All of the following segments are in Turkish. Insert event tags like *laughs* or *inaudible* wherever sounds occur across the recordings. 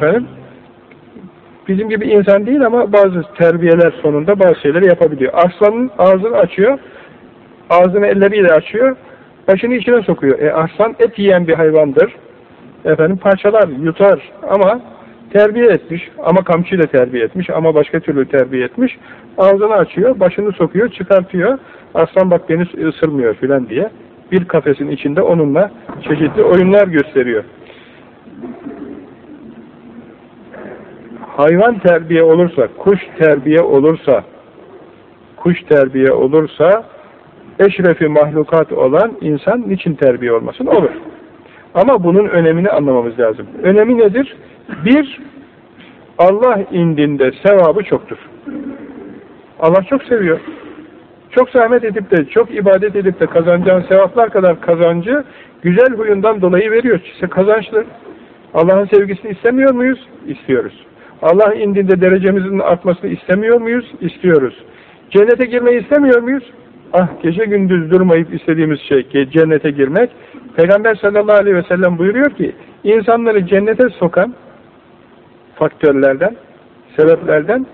efendim bizim gibi insan değil ama bazı terbiyeler sonunda bazı şeyleri yapabiliyor. Aslanın ağzını açıyor, ağzını elleriyle açıyor, başını içine sokuyor. E aslan et yiyen bir hayvandır. Efendim parçalar, yutar ama terbiye etmiş ama kamçıyla terbiye etmiş ama başka türlü terbiye etmiş. Ağzını açıyor, başını sokuyor, çıkartıyor. Aslan bak beni ısırmıyor filan diye. Bir kafesin içinde onunla çeşitli oyunlar gösteriyor. Hayvan terbiye olursa, kuş terbiye olursa, kuş terbiye olursa, eşrefi mahlukat olan insan niçin terbiye olmasın? Olur. Ama bunun önemini anlamamız lazım. Önemi nedir? Bir, Allah indinde sevabı çoktur. Allah çok seviyor. Çok zahmet edip de, çok ibadet edip de kazanacağın sevaplar kadar kazancı güzel huyundan dolayı veriyor. İşte kazançlı. Allah'ın sevgisini istemiyor muyuz? İstiyoruz. Allah indinde derecemizin artmasını istemiyor muyuz? İstiyoruz. Cennete girmeyi istemiyor muyuz? Ah gece gündüz durmayıp istediğimiz şey cennete girmek. Peygamber sallallahu aleyhi ve sellem buyuruyor ki insanları cennete sokan faktörlerden, sebeplerden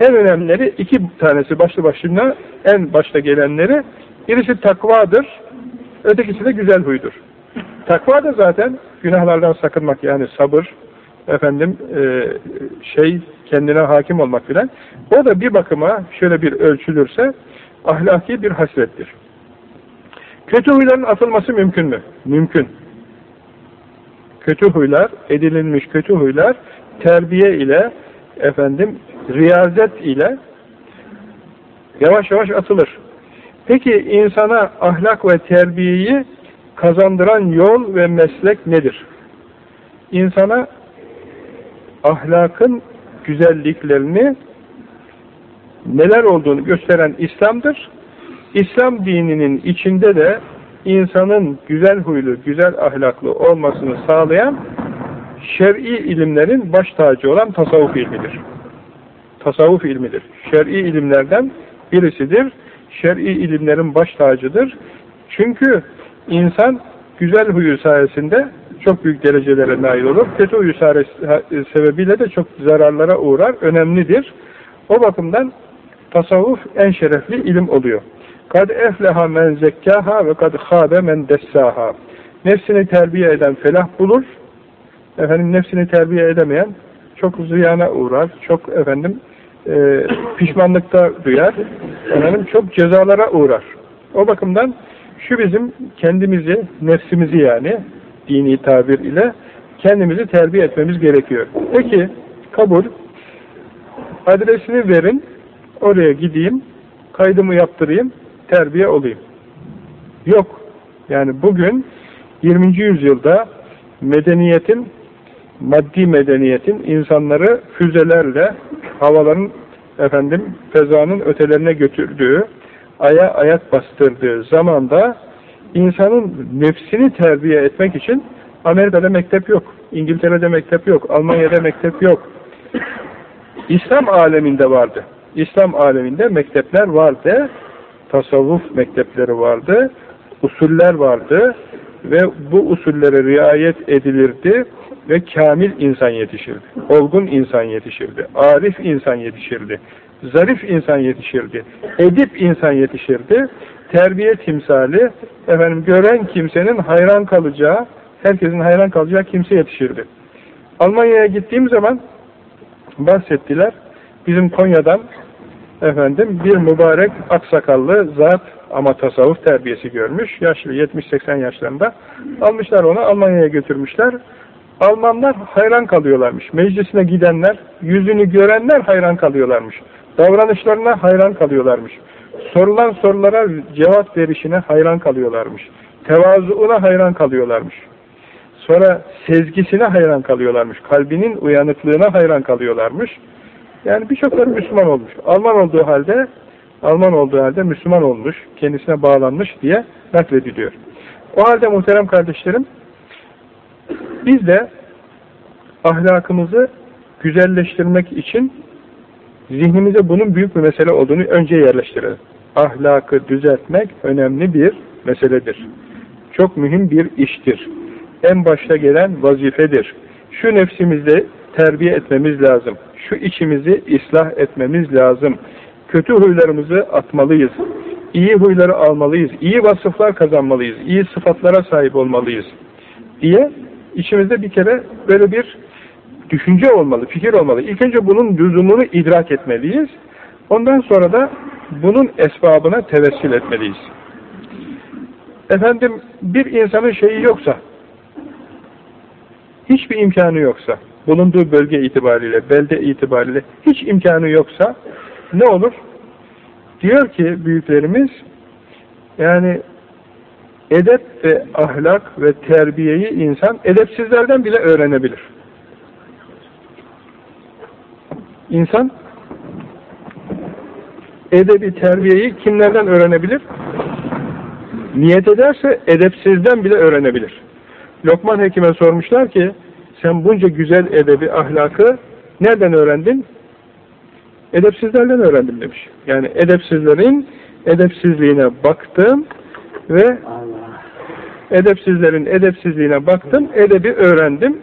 en önemlileri iki tanesi başlı başına en başta gelenleri birisi takvadır, ötekisi de güzel huydur. Takva da zaten günahlardan sakınmak yani sabır, efendim e, şey kendine hakim olmak filan. O da bir bakıma şöyle bir ölçülürse ahlaki bir hasrettir. Kötü huyların atılması mümkün mü? Mümkün. Kötü huylar, edinilmiş kötü huylar terbiye ile efendim riyazet ile yavaş yavaş atılır. Peki insana ahlak ve terbiyeyi kazandıran yol ve meslek nedir? İnsana ahlakın güzelliklerini neler olduğunu gösteren İslam'dır. İslam dininin içinde de insanın güzel huylu, güzel ahlaklı olmasını sağlayan şer'i ilimlerin baş tacı olan tasavvuf ilmidir. Tasavvuf ilmidir. Şer'i ilimlerden birisidir. Şer'i ilimlerin baş tacıdır. Çünkü insan güzel huyu sayesinde çok büyük derecelere nail olur. Kötü huyu sebebiyle de çok zararlara uğrar. Önemlidir. O bakımdan tasavvuf en şerefli ilim oluyor. Kad efleha men zekkaha ve kad habe men dessaha. Nefsini terbiye eden felah bulur. Efendim nefsini terbiye edemeyen çok ziyana uğrar. Çok efendim e, pişmanlıkta duyar. Efendim çok cezalara uğrar. O bakımdan şu bizim kendimizi, nefsimizi yani dini tabir ile kendimizi terbiye etmemiz gerekiyor. Peki kabul adresini verin oraya gideyim kaydımı yaptırayım terbiye olayım. Yok. Yani bugün 20. yüzyılda medeniyetin maddi medeniyetin insanları füzelerle havaların efendim fezanın ötelerine götürdüğü aya ayak bastırdığı zamanda insanın nefsini terbiye etmek için Amerika'da mektep yok, İngiltere'de mektep yok, Almanya'da mektep yok. İslam aleminde vardı. İslam aleminde mektepler vardı. Tasavvuf mektepleri vardı. Usuller vardı. Ve bu usullere riayet edilirdi ve kamil insan yetişirdi. Olgun insan yetişirdi. Arif insan yetişirdi. Zarif insan yetişirdi. Edip insan yetişirdi. Terbiye timsali, efendim gören kimsenin hayran kalacağı, herkesin hayran kalacağı kimse yetişirdi. Almanya'ya gittiğim zaman bahsettiler. Bizim Konya'dan efendim bir mübarek aksakallı zat ama tasavvuf terbiyesi görmüş. Yaşlı 70-80 yaşlarında. Almışlar onu Almanya'ya götürmüşler. Almanlar hayran kalıyorlarmış. Meclisine gidenler, yüzünü görenler hayran kalıyorlarmış. Davranışlarına hayran kalıyorlarmış. Sorulan sorulara cevap verişine hayran kalıyorlarmış. Tevazuuna hayran kalıyorlarmış. Sonra sezgisine hayran kalıyorlarmış. Kalbinin uyanıklığına hayran kalıyorlarmış. Yani birçokları Müslüman olmuş. Alman olduğu halde Alman olduğu halde Müslüman olmuş, kendisine bağlanmış diye naklediliyor. O halde muhterem kardeşlerim, biz de ahlakımızı güzelleştirmek için zihnimize bunun büyük bir mesele olduğunu önce yerleştirelim. Ahlakı düzeltmek önemli bir meseledir. Çok mühim bir iştir. En başta gelen vazifedir. şu nefsimizde terbiye etmemiz lazım. Şu içimizi ıslah etmemiz lazım. Kötü huylarımızı atmalıyız. İyi huyları almalıyız. İyi vasıflar kazanmalıyız. İyi sıfatlara sahip olmalıyız. Diye içimizde bir kere böyle bir düşünce olmalı, fikir olmalı. İlk önce bunun lüzumunu idrak etmeliyiz. Ondan sonra da bunun esbabına tevessül etmeliyiz. Efendim bir insanın şeyi yoksa, hiçbir imkanı yoksa, bulunduğu bölge itibariyle, belde itibariyle hiç imkanı yoksa ne olur? Diyor ki büyüklerimiz, yani edep ve ahlak ve terbiyeyi insan edepsizlerden bile öğrenebilir. İnsan edebi terbiyeyi kimlerden öğrenebilir? Niyet ederse edepsizden bile öğrenebilir. Lokman Hekim'e sormuşlar ki sen bunca güzel edebi ahlakı nereden öğrendin? Edepsizlerden öğrendim demiş. Yani edepsizlerin edepsizliğine baktım ve edepsizlerin edepsizliğine baktım, edebi öğrendim.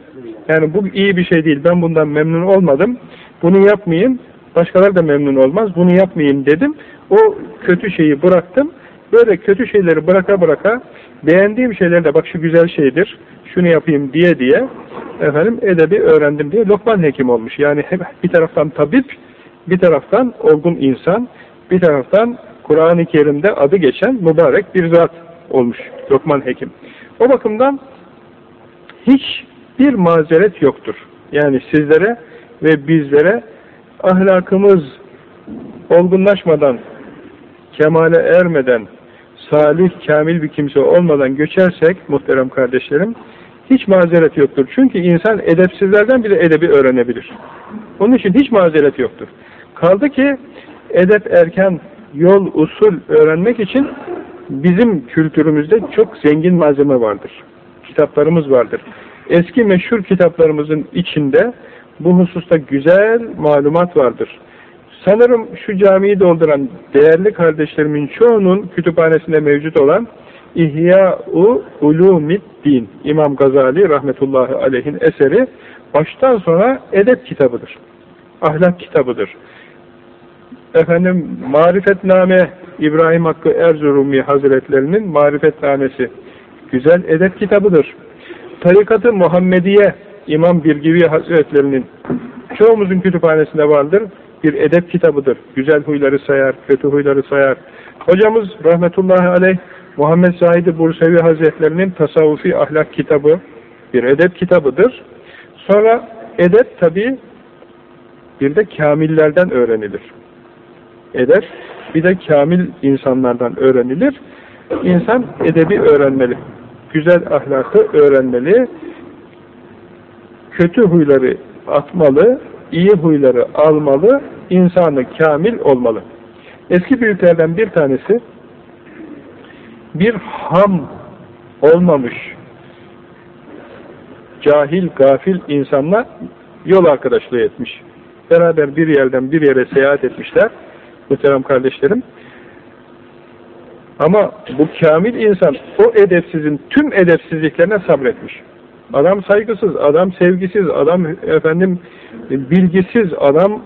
Yani bu iyi bir şey değil, ben bundan memnun olmadım, bunu yapmayayım, başkaları da memnun olmaz, bunu yapmayayım dedim. O kötü şeyi bıraktım, böyle kötü şeyleri bıraka bıraka, beğendiğim şeyler de bak şu güzel şeydir, şunu yapayım diye diye, efendim edebi öğrendim diye Lokman hekim olmuş. Yani bir taraftan tabip, bir taraftan olgun insan, bir taraftan Kur'an-ı Kerim'de adı geçen mübarek bir zat olmuş Lokman Hekim. O bakımdan hiç bir mazeret yoktur. Yani sizlere ve bizlere ahlakımız olgunlaşmadan, kemale ermeden, salih, kamil bir kimse olmadan göçersek muhterem kardeşlerim, hiç mazeret yoktur. Çünkü insan edepsizlerden bile edebi öğrenebilir. Onun için hiç mazeret yoktur. Kaldı ki edep erken yol, usul öğrenmek için bizim kültürümüzde çok zengin malzeme vardır. Kitaplarımız vardır. Eski meşhur kitaplarımızın içinde bu hususta güzel malumat vardır. Sanırım şu camiyi dolduran değerli kardeşlerimin çoğunun kütüphanesinde mevcut olan İhya-u Ulumiddin İmam Gazali rahmetullahi aleyhin eseri baştan sona edep kitabıdır. Ahlak kitabıdır efendim Marifetname İbrahim Hakkı Erzurumi Hazretlerinin Marifetnamesi güzel edep kitabıdır. Tarikatı Muhammediye İmam Birgivi Hazretlerinin çoğumuzun kütüphanesinde vardır. Bir edep kitabıdır. Güzel huyları sayar, kötü huyları sayar. Hocamız rahmetullahi aleyh Muhammed Zahid-i Bursevi Hazretlerinin Tasavvufi Ahlak kitabı bir edep kitabıdır. Sonra edep tabi bir de kamillerden öğrenilir eder. Bir de kamil insanlardan öğrenilir. İnsan edebi öğrenmeli. Güzel ahlakı öğrenmeli. Kötü huyları atmalı, iyi huyları almalı, insanı kamil olmalı. Eski büyüklerden bir tanesi bir ham olmamış cahil, gafil insanla yol arkadaşlığı etmiş. Beraber bir yerden bir yere seyahat etmişler muhterem kardeşlerim. Ama bu kamil insan o edepsizin tüm edepsizliklerine sabretmiş. Adam saygısız, adam sevgisiz, adam efendim bilgisiz, adam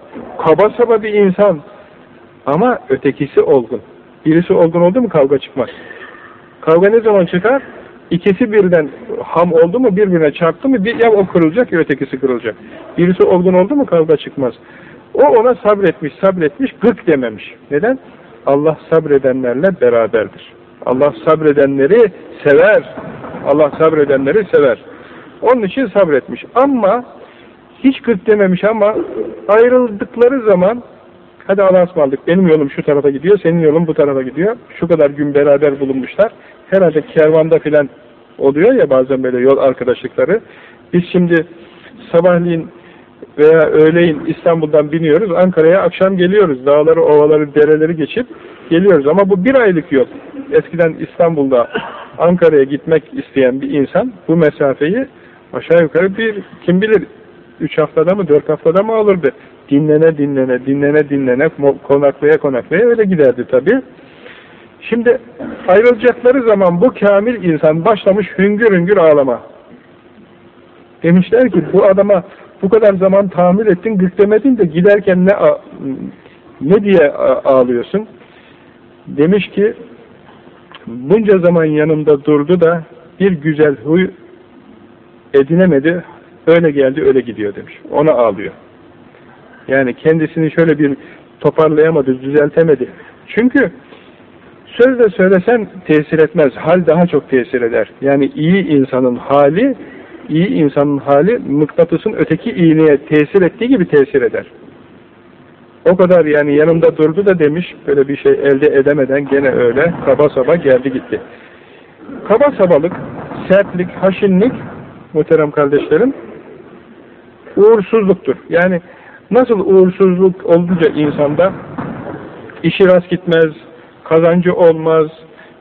kaba saba bir insan. Ama ötekisi olgun. Birisi olgun oldu mu kavga çıkmaz. Kavga ne zaman çıkar? İkisi birden ham oldu mu birbirine çarptı mı bir, ya o kırılacak ya ötekisi kırılacak. Birisi olgun oldu mu kavga çıkmaz. O ona sabretmiş, sabretmiş, gık dememiş. Neden? Allah sabredenlerle beraberdir. Allah sabredenleri sever. Allah sabredenleri sever. Onun için sabretmiş. Ama hiç gık dememiş ama ayrıldıkları zaman hadi Allah'a ısmarladık. Benim yolum şu tarafa gidiyor, senin yolun bu tarafa gidiyor. Şu kadar gün beraber bulunmuşlar. Herhalde kervanda filan oluyor ya bazen böyle yol arkadaşlıkları. Biz şimdi sabahleyin veya öğleyin İstanbul'dan biniyoruz, Ankara'ya akşam geliyoruz. Dağları, ovaları, dereleri geçip geliyoruz. Ama bu bir aylık yol. Eskiden İstanbul'da Ankara'ya gitmek isteyen bir insan bu mesafeyi aşağı yukarı bir, kim bilir, üç haftada mı, dört haftada mı alırdı. Dinlene dinlene, dinlene dinlene, konaklaya konaklaya öyle giderdi tabii. Şimdi ayrılacakları zaman bu kamil insan başlamış hüngür hüngür ağlama. Demişler ki bu adama bu kadar zaman tahammül ettin, gıklemedin de giderken ne ne diye ağlıyorsun? Demiş ki bunca zaman yanımda durdu da bir güzel huy edinemedi, öyle geldi öyle gidiyor demiş. Ona ağlıyor. Yani kendisini şöyle bir toparlayamadı, düzeltemedi. Çünkü sözle söylesen tesir etmez, hal daha çok tesir eder. Yani iyi insanın hali, iyi insanın hali mıknatısın öteki iyiliğe tesir ettiği gibi tesir eder. O kadar yani yanımda durdu da demiş, böyle bir şey elde edemeden gene öyle kaba saba geldi gitti. Kaba sabalık, sertlik, haşinlik, muhterem kardeşlerim, uğursuzluktur. Yani nasıl uğursuzluk olunca insanda işi rast gitmez, kazancı olmaz,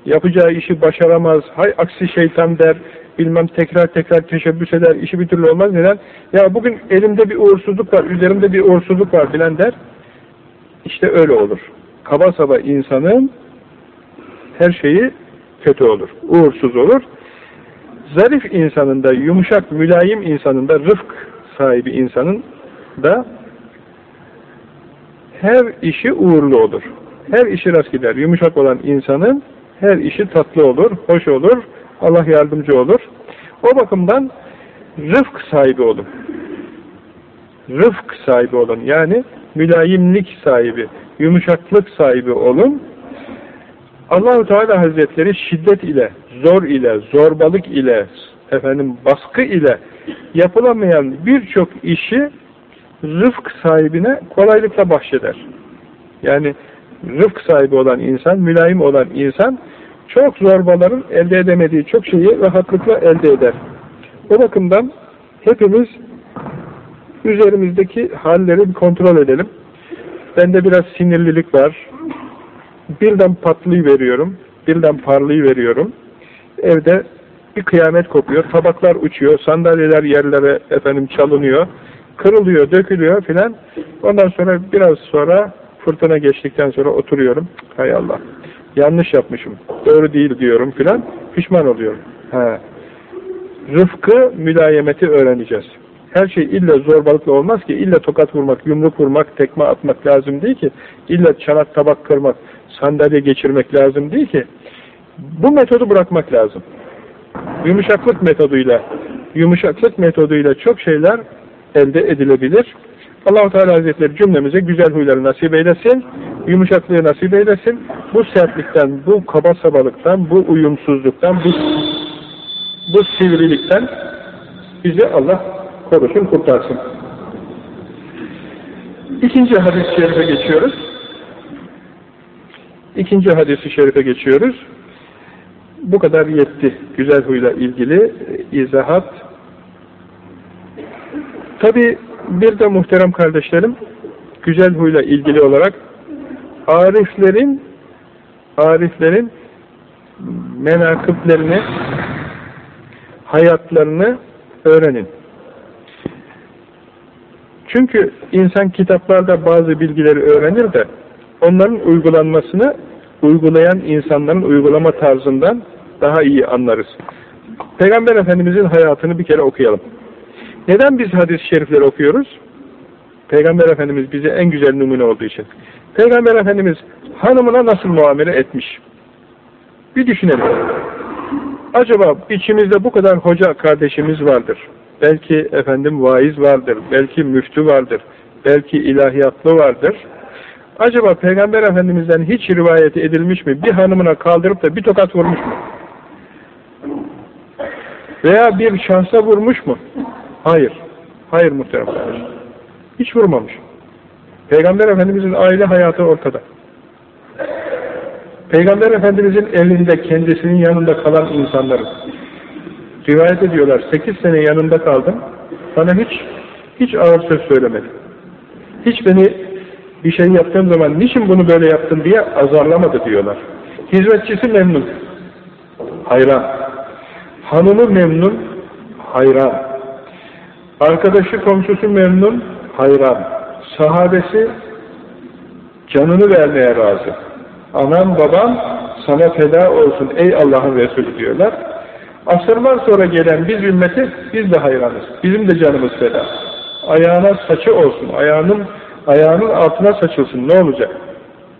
yapacağı işi başaramaz, hay aksi şeytan der, bilmem tekrar tekrar teşebbüs eder, işi bir türlü olmaz. Neden? Ya bugün elimde bir uğursuzluk var, üzerimde bir uğursuzluk var bilen der. İşte öyle olur. Kaba saba insanın her şeyi kötü olur, uğursuz olur. Zarif insanın da, yumuşak, mülayim insanın da, rıfk sahibi insanın da her işi uğurlu olur. Her işi rast gider. Yumuşak olan insanın her işi tatlı olur, hoş olur, Allah yardımcı olur. O bakımdan rıfk sahibi olun. Rıfk sahibi olun. Yani mülayimlik sahibi, yumuşaklık sahibi olun. Allahu Teala Hazretleri şiddet ile, zor ile, zorbalık ile, efendim baskı ile yapılamayan birçok işi rıfk sahibine kolaylıkla bahşeder. Yani rıfk sahibi olan insan, mülayim olan insan çok zorbaların elde edemediği çok şeyi rahatlıkla elde eder. O bakımdan hepimiz üzerimizdeki halleri bir kontrol edelim. Bende biraz sinirlilik var. Birden patlıyı veriyorum, birden parlıyı veriyorum. Evde bir kıyamet kopuyor, tabaklar uçuyor, sandalyeler yerlere efendim çalınıyor, kırılıyor, dökülüyor filan. Ondan sonra biraz sonra fırtına geçtikten sonra oturuyorum. Hay Allah. Yanlış yapmışım. Doğru değil diyorum filan. Pişman oluyorum. Ha. Rıfkı, mülayemeti öğreneceğiz. Her şey illa zorbalıkla olmaz ki. illa tokat vurmak, yumruk vurmak, tekme atmak lazım değil ki. illa çanak tabak kırmak, sandalye geçirmek lazım değil ki. Bu metodu bırakmak lazım. Yumuşaklık metoduyla, yumuşaklık metoduyla çok şeyler elde edilebilir. Allahu Teala Hazretleri cümlemize güzel huyları nasip eylesin, yumuşaklığı nasip eylesin. Bu sertlikten, bu kaba sabalıktan, bu uyumsuzluktan, bu, bu sivrilikten bizi Allah korusun, kurtarsın. İkinci hadis-i geçiyoruz. İkinci hadisi şerife geçiyoruz. Bu kadar yetti. Güzel huyla ilgili izahat. Tabi bir de muhterem kardeşlerim, güzel huyla ilgili olarak ariflerin ariflerin menakıplerini hayatlarını öğrenin. Çünkü insan kitaplarda bazı bilgileri öğrenir de onların uygulanmasını uygulayan insanların uygulama tarzından daha iyi anlarız. Peygamber Efendimizin hayatını bir kere okuyalım. Neden biz hadis-i şerifleri okuyoruz? Peygamber Efendimiz bize en güzel numune olduğu için. Peygamber Efendimiz hanımına nasıl muamele etmiş? Bir düşünelim. Acaba içimizde bu kadar hoca kardeşimiz vardır. Belki efendim vaiz vardır, belki müftü vardır, belki ilahiyatlı vardır. Acaba Peygamber Efendimiz'den hiç rivayet edilmiş mi? Bir hanımına kaldırıp da bir tokat vurmuş mu? Veya bir şahsa vurmuş mu? Hayır. Hayır muhterem. Hiç vurmamış. Peygamber Efendimiz'in aile hayatı ortada. Peygamber Efendimiz'in elinde kendisinin yanında kalan insanların rivayet ediyorlar. Sekiz sene yanında kaldım. Bana hiç hiç ağır söz söylemedi. Hiç beni bir şey yaptığım zaman niçin bunu böyle yaptın diye azarlamadı diyorlar. Hizmetçisi memnun. Hayran. Hanımı memnun. Hayran. Arkadaşı komşusu memnun. Hayran. Sahabesi canını vermeye razı. Anam babam sana feda olsun ey Allah'ın Resulü diyorlar. Asırlar sonra gelen biz ümmeti biz de hayranız. Bizim de canımız feda. Ayağına saçı olsun, ayağının ayağının altına saçılsın ne olacak?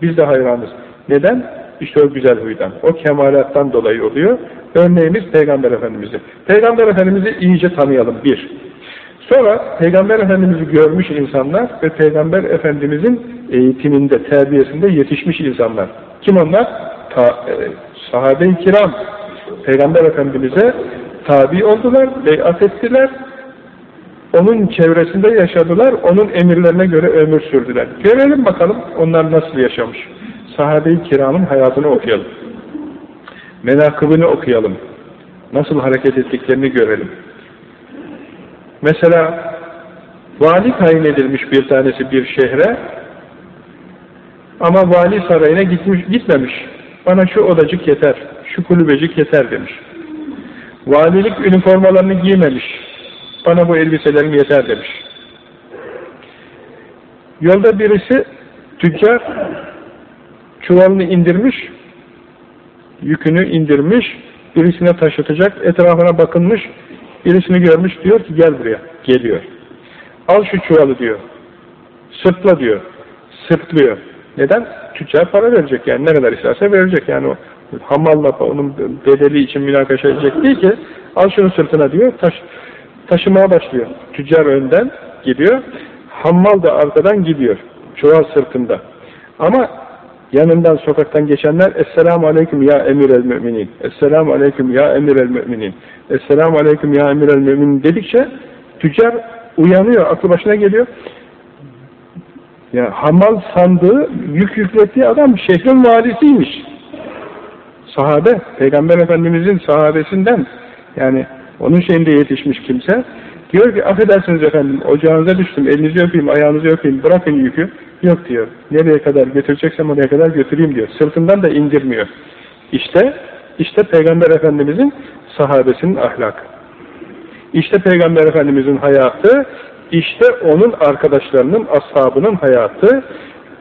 Biz de hayranız. Neden? İşte o güzel huydan, o kemalattan dolayı oluyor. Örneğimiz Peygamber Efendimiz'i. Peygamber Efendimiz'i iyice tanıyalım, bir. Sonra Peygamber Efendimiz'i görmüş insanlar ve Peygamber Efendimiz'in eğitiminde, terbiyesinde yetişmiş insanlar. Kim onlar? Ta, e, Sahabe-i kiram. Peygamber Efendimiz'e tabi oldular, beyat ettiler, onun çevresinde yaşadılar, onun emirlerine göre ömür sürdüler. Görelim bakalım onlar nasıl yaşamış. Sahabe-i kiramın hayatını okuyalım. Menakıbını okuyalım. Nasıl hareket ettiklerini görelim. Mesela vali tayin edilmiş bir tanesi bir şehre ama vali sarayına gitmiş, gitmemiş. Bana şu odacık yeter, şu kulübecik yeter demiş. Valilik üniformalarını giymemiş. Bana bu elbiselerim yeter demiş. Yolda birisi tüccar çuvalını indirmiş, yükünü indirmiş, birisine taşıtacak, etrafına bakınmış, birisini görmüş, diyor ki gel buraya, geliyor. Al şu çuvalı diyor, sırtla diyor, sırtlıyor. Neden? Tüccar para verecek yani, ne kadar isterse verecek yani o hamalla onun bedeli için münakaşa edecek değil ki, al şunu sırtına diyor, taş, taşımaya başlıyor. Tüccar önden gidiyor, hammal da arkadan gidiyor, çuval sırtında. Ama yanından sokaktan geçenler Esselamu Aleyküm ya emir el müminin Esselamu Aleyküm ya emir el müminin Esselamu Aleyküm ya emir el müminin dedikçe tüccar uyanıyor, aklı başına geliyor. Ya hamal sandığı, yük yüklettiği adam şehrin valisiymiş. Sahabe, Peygamber Efendimizin sahabesinden yani onun şeyinde yetişmiş kimse. Diyor ki affedersiniz efendim ocağınıza düştüm elinizi öpeyim ayağınızı öpeyim bırakın yükü. Yok diyor nereye kadar götüreceksem oraya kadar götüreyim diyor. Sırtından da indirmiyor. İşte işte Peygamber Efendimizin sahabesinin ahlakı. İşte Peygamber Efendimizin hayatı işte onun arkadaşlarının ashabının hayatı.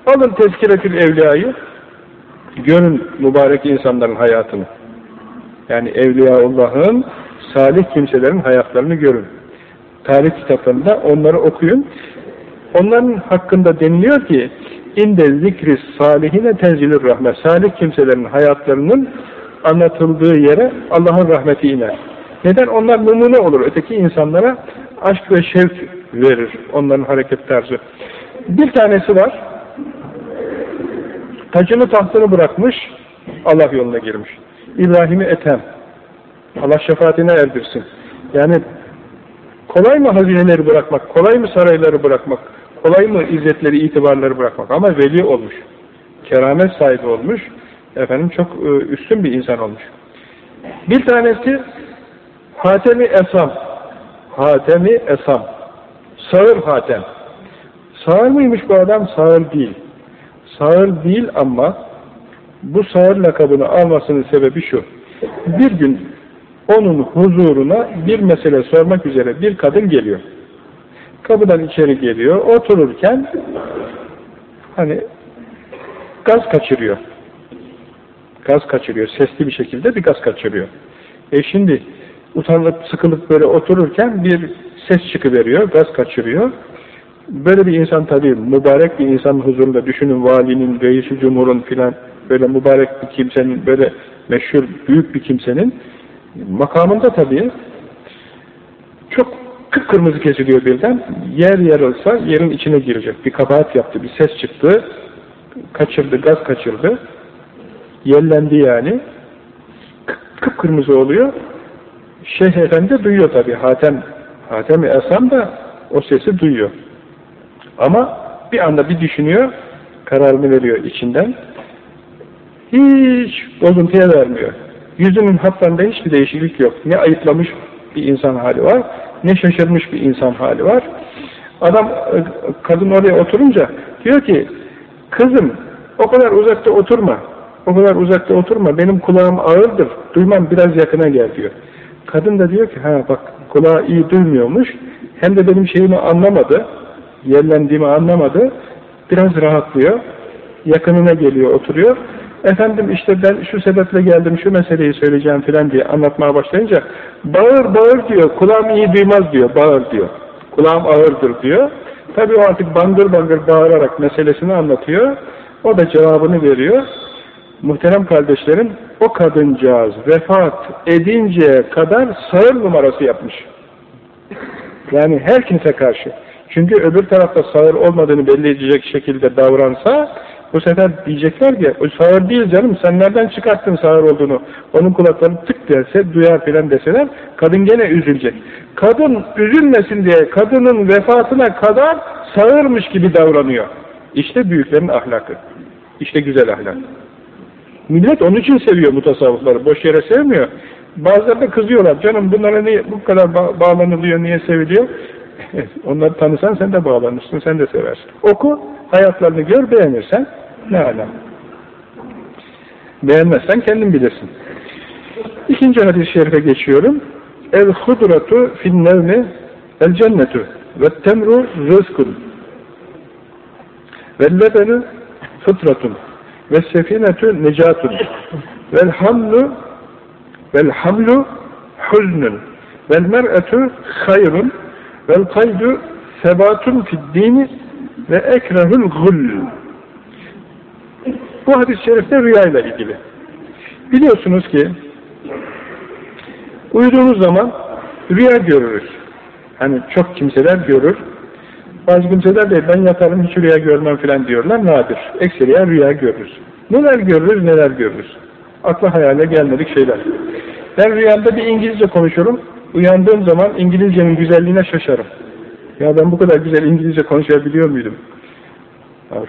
Alın tezkiretül evliyayı görün mübarek insanların hayatını. Yani Evliyaullah'ın salih kimselerin hayatlarını görün. Tarih kitaplarında onları okuyun. Onların hakkında deniliyor ki inde zikri salihine tenzilir rahmet. Salih kimselerin hayatlarının anlatıldığı yere Allah'ın rahmeti iner. Neden? Onlar numune olur. Öteki insanlara aşk ve şevk verir. Onların hareket tarzı. Bir tanesi var. Tacını tahtını bırakmış. Allah yoluna girmiş. İbrahim'i etem. Allah şefaatine erdirsin. Yani kolay mı hazineleri bırakmak, kolay mı sarayları bırakmak, kolay mı izzetleri, itibarları bırakmak ama veli olmuş. Keramet sahibi olmuş. Efendim çok e, üstün bir insan olmuş. Bir tanesi Hatemi Esam. Hatemi Esam. Sağır Hatem. Sağır mıymış bu adam? Sağır değil. Sağır değil ama bu sağır lakabını almasının sebebi şu. Bir gün onun huzuruna bir mesele sormak üzere bir kadın geliyor. Kapıdan içeri geliyor. Otururken hani gaz kaçırıyor. Gaz kaçırıyor. Sesli bir şekilde bir gaz kaçırıyor. E şimdi utanıp sıkılıp böyle otururken bir ses çıkıveriyor. Gaz kaçırıyor. Böyle bir insan tabii mübarek bir insanın huzurunda düşünün valinin, reisi cumhurun filan böyle mübarek bir kimsenin, böyle meşhur büyük bir kimsenin makamında tabii çok kıpkırmızı kesiliyor birden. Yer yer olsa yerin içine girecek. Bir kabahat yaptı, bir ses çıktı. Kaçırdı, gaz kaçırdı. Yellendi yani. Kıpkırmızı oluyor. Şeyh Efendi duyuyor tabii. Hatem, Hatem-i Esam da o sesi duyuyor. Ama bir anda bir düşünüyor, kararını veriyor içinden. Hiç bozuntuya vermiyor. Yüzünün hatlarında hiçbir değişiklik yok. Ne ayıplamış bir insan hali var, ne şaşırmış bir insan hali var. Adam, e, kadın oraya oturunca diyor ki, kızım o kadar uzakta oturma, o kadar uzakta oturma, benim kulağım ağırdır, duymam biraz yakına gel diyor. Kadın da diyor ki, ha bak kulağı iyi duymuyormuş, hem de benim şeyimi anlamadı, yerlendiğimi anlamadı, biraz rahatlıyor, yakınına geliyor, oturuyor, efendim işte ben şu sebeple geldim, şu meseleyi söyleyeceğim filan diye anlatmaya başlayınca, bağır bağır diyor, kulağım iyi duymaz diyor, bağır diyor. Kulağım ağırdır diyor. Tabii o artık bangır bangır bağırarak meselesini anlatıyor. O da cevabını veriyor. Muhterem kardeşlerim, o kadıncağız vefat edinceye kadar sağır numarası yapmış. Yani her kimse karşı. Çünkü öbür tarafta sağır olmadığını belli edecek şekilde davransa, bu sefer diyecekler ki, o sağır değil canım, sen nereden çıkarttın sağır olduğunu? Onun kulakları tık derse, duyar filan deseler, kadın gene üzülecek. Kadın üzülmesin diye, kadının vefatına kadar sağırmış gibi davranıyor. İşte büyüklerin ahlakı. İşte güzel ahlak. Millet onun için seviyor mutasavvıfları, boş yere sevmiyor. Bazıları da kızıyorlar, canım bunlara niye bu kadar ba bağlanılıyor, niye seviliyor? *laughs* Onları tanısan sen de bağlanırsın, sen de seversin. Oku, hayatlarını gör, beğenirsen ne ala. Beğenmezsen kendin bilirsin. İkinci hadis-i şerife geçiyorum. El hudratu fin nevmi el cennetu ve temru rızkun ve lebenu fıtratun ve sefinetu necatun vel hamlu vel hamlu huznun vel mer'etu hayrun vel kaydu sebatun fid dini ve ekrahul gull bu hadis-i şerifte rüya ile ilgili. Biliyorsunuz ki uyuduğumuz zaman rüya görürüz. Hani çok kimseler görür. Bazı kimseler de ben yatarım hiç rüya görmem filan diyorlar. Nadir. Ekseriyen rüya görürüz. Neler görürüz neler görürüz. Akla hayale gelmedik şeyler. Ben rüyamda bir İngilizce konuşurum. Uyandığım zaman İngilizcenin güzelliğine şaşarım. Ya ben bu kadar güzel İngilizce konuşabiliyor muydum?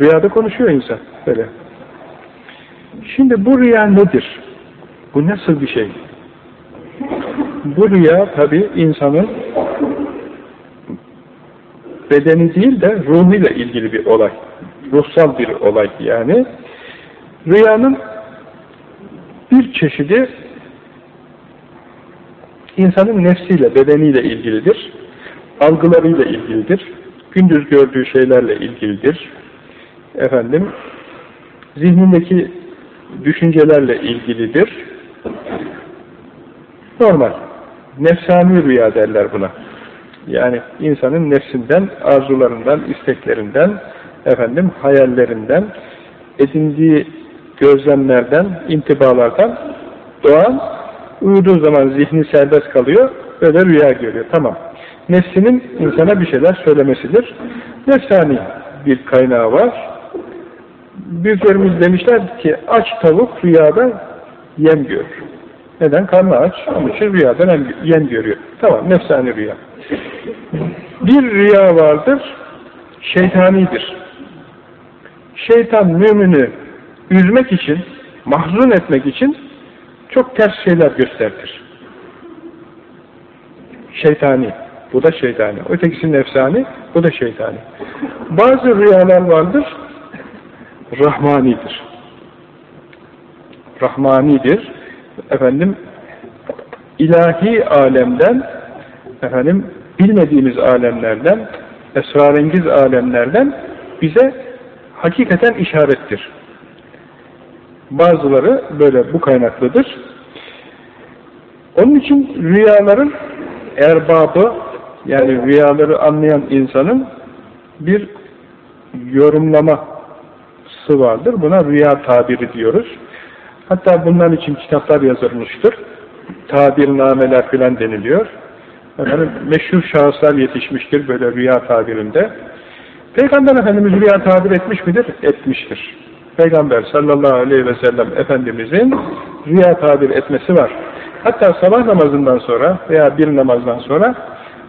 Rüyada konuşuyor insan. Böyle. Şimdi bu rüya nedir? Bu nasıl bir şey? Bu rüya tabi insanın bedeni değil de ruhuyla ilgili bir olay. Ruhsal bir olay yani. Rüyanın bir çeşidi insanın nefsiyle, bedeniyle ilgilidir. Algılarıyla ilgilidir. Gündüz gördüğü şeylerle ilgilidir. Efendim, zihnindeki düşüncelerle ilgilidir. Normal. Nefsani rüya derler buna. Yani insanın nefsinden, arzularından, isteklerinden, efendim hayallerinden, edindiği gözlemlerden, intibalardan doğan, uyuduğu zaman zihni serbest kalıyor, öyle rüya görüyor. Tamam. Nefsinin insana bir şeyler söylemesidir. Nefsani bir kaynağı var. Büyüklerimiz demişler ki aç tavuk rüyada yem görür. Neden? Karnı aç. Onun için rüyadan yem görüyor. Tamam. Nefsani rüya. Bir rüya vardır. Şeytanidir. Şeytan mümini üzmek için, mahzun etmek için çok ters şeyler gösterdir. Şeytani. Bu da şeytani. Ötekisi nefsani, bu da şeytani. Bazı rüyalar vardır, Rahmanidir. Rahmanidir. Efendim, ilahi alemden, efendim, bilmediğimiz alemlerden, esrarengiz alemlerden bize hakikaten işarettir. Bazıları böyle bu kaynaklıdır. Onun için rüyaların erbabı, yani rüyaları anlayan insanın bir yorumlaması vardır. Buna rüya tabiri diyoruz. Hatta bunların için kitaplar yazılmıştır. Tabirnameler filan deniliyor. Efendim, meşhur şahıslar yetişmiştir böyle rüya tabirinde. Peygamber Efendimiz rüya tabir etmiş midir? Etmiştir. Peygamber sallallahu aleyhi ve sellem Efendimizin rüya tabir etmesi var. Hatta sabah namazından sonra veya bir namazdan sonra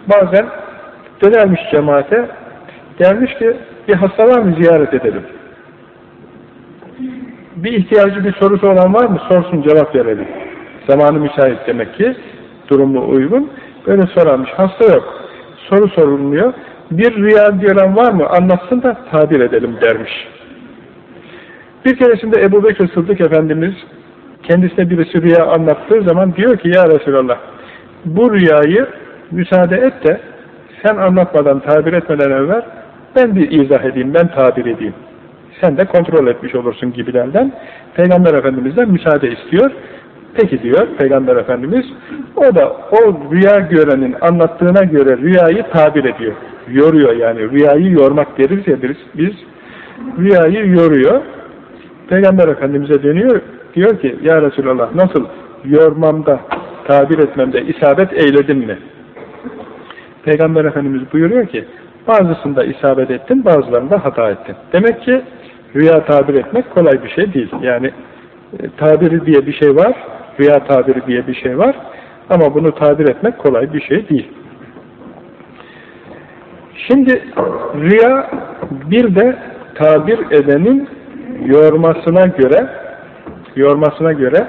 bazen dönermiş cemaate gelmiş ki bir hasta ziyaret edelim. Bir ihtiyacı bir sorusu olan var mı? Sorsun cevap verelim. Zamanı müsait demek ki durumu uygun. Böyle sorarmış. Hasta yok. Soru sorulmuyor. Bir rüya gören var mı? Anlatsın da tabir edelim dermiş. Bir keresinde Ebu Bekir Sıddık Efendimiz kendisine birisi rüya anlattığı zaman diyor ki ya Resulallah bu rüyayı müsaade et de sen anlatmadan, tabir etmeden evvel ben bir izah edeyim, ben tabir edeyim. Sen de kontrol etmiş olursun gibilerden. Peygamber Efendimiz'den müsaade istiyor. Peki diyor Peygamber Efendimiz. O da o rüya görenin anlattığına göre rüyayı tabir ediyor. Yoruyor yani. Rüyayı yormak deriz ya biz. biz rüyayı yoruyor. Peygamber Efendimiz'e dönüyor. Diyor ki ya Resulallah nasıl yormamda, tabir etmemde isabet eyledin mi? Peygamber Efendimiz buyuruyor ki bazısında isabet ettin, bazılarında hata ettin. Demek ki rüya tabir etmek kolay bir şey değil. Yani e, tabiri diye bir şey var, rüya tabiri diye bir şey var ama bunu tabir etmek kolay bir şey değil. Şimdi rüya bir de tabir edenin yormasına göre yormasına göre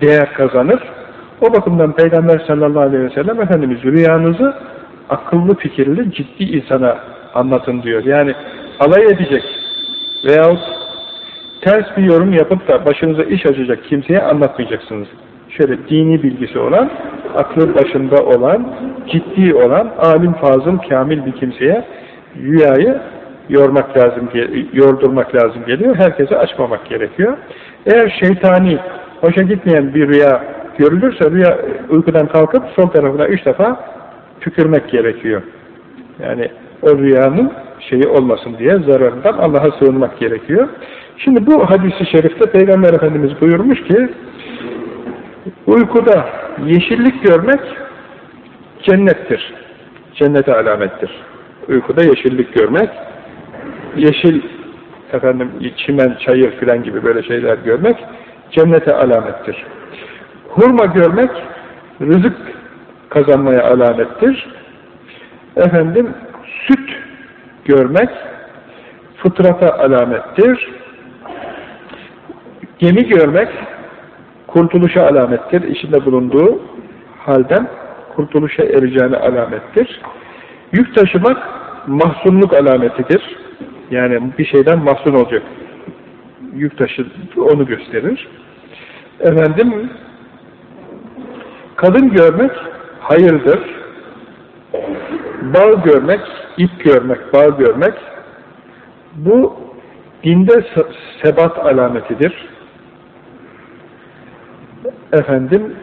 değer kazanır. O bakımdan Peygamber sallallahu aleyhi ve sellem Efendimiz rüyanızı akıllı fikirli ciddi insana anlatın diyor. Yani alay edecek veyahut ters bir yorum yapıp da başınıza iş açacak kimseye anlatmayacaksınız. Şöyle dini bilgisi olan, aklı başında olan, ciddi olan, alim, fazıl, kamil bir kimseye rüyayı yormak lazım, yordurmak lazım geliyor. Herkese açmamak gerekiyor. Eğer şeytani, hoşa gitmeyen bir rüya görülürse rüya uykudan kalkıp sol tarafına üç defa tükürmek gerekiyor. Yani o rüyanın şeyi olmasın diye zararından Allah'a sığınmak gerekiyor. Şimdi bu hadisi şerifte Peygamber Efendimiz buyurmuş ki uykuda yeşillik görmek cennettir. Cennete alamettir. Uykuda yeşillik görmek yeşil efendim çimen, çayır filan gibi böyle şeyler görmek cennete alamettir. Hurma görmek rızık kazanmaya alamettir. Efendim süt görmek fıtrata alamettir. Gemi görmek kurtuluşa alamettir. İçinde bulunduğu halden kurtuluşa ereceğine alamettir. Yük taşımak mahzunluk alametidir. Yani bir şeyden mahzun olacak. Yük taşı onu gösterir. Efendim kadın görmek hayırdır. Bağ görmek, ip görmek, bağ görmek bu dinde sebat alametidir. Efendim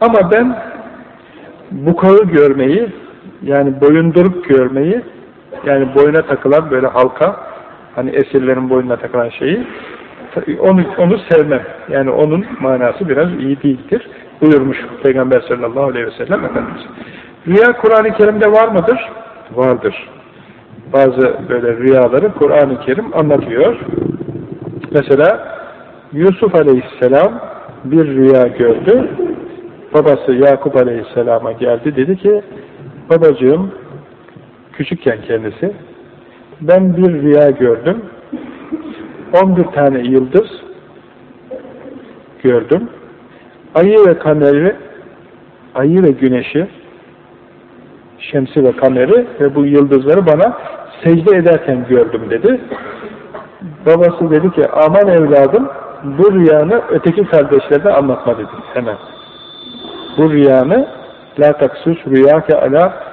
ama ben bukağı görmeyi yani boyunduruk görmeyi yani boyuna takılan böyle halka hani esirlerin boynuna takılan şeyi onu, onu sevmem. Yani onun manası biraz iyi değildir. Buyurmuş Peygamber sallallahu aleyhi ve sellem Efendimiz. Rüya Kur'an-ı Kerim'de var mıdır? Vardır. Bazı böyle rüyaları Kur'an-ı Kerim anlatıyor. Mesela Yusuf aleyhisselam bir rüya gördü. Babası Yakup aleyhisselama geldi. Dedi ki babacığım küçükken kendisi ben bir rüya gördüm. 11 tane yıldız gördüm. Ayı ve kameri, ayı ve güneşi, şemsi ve kameri ve bu yıldızları bana secde ederken gördüm dedi. Babası dedi ki aman evladım bu rüyanı öteki kardeşlerine anlatma dedi hemen. Bu rüyanı la taksus rüyake ala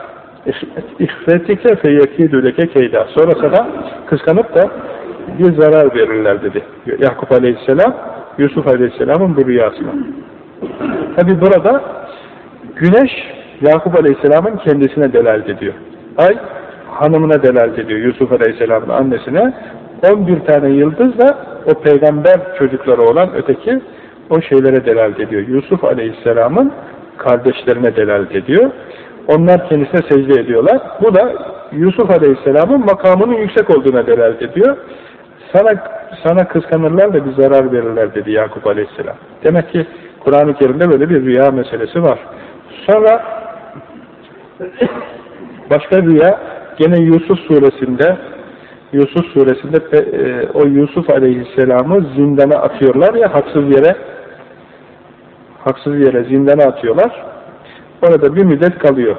İhfetike feyyekidü leke keyda. Sonra sana kıskanıp da bir zarar verirler dedi. Yakup Aleyhisselam, Yusuf Aleyhisselam'ın bu rüyasına. Tabi burada güneş Yakup Aleyhisselam'ın kendisine delalet ediyor. Ay hanımına delalet ediyor Yusuf Aleyhisselam'ın annesine. 11 tane yıldız da o peygamber çocukları olan öteki o şeylere delalet ediyor. Yusuf Aleyhisselam'ın kardeşlerine delalet ediyor. Onlar kendisine secde ediyorlar. Bu da Yusuf Aleyhisselam'ın makamının yüksek olduğuna delalet ediyor. Sana, sana kıskanırlar da bir zarar verirler dedi Yakup Aleyhisselam. Demek ki Kur'an-ı Kerim'de böyle bir rüya meselesi var. Sonra başka rüya gene Yusuf suresinde Yusuf suresinde e, o Yusuf Aleyhisselam'ı zindana atıyorlar ya haksız yere haksız yere zindana atıyorlar. Orada bir müddet kalıyor.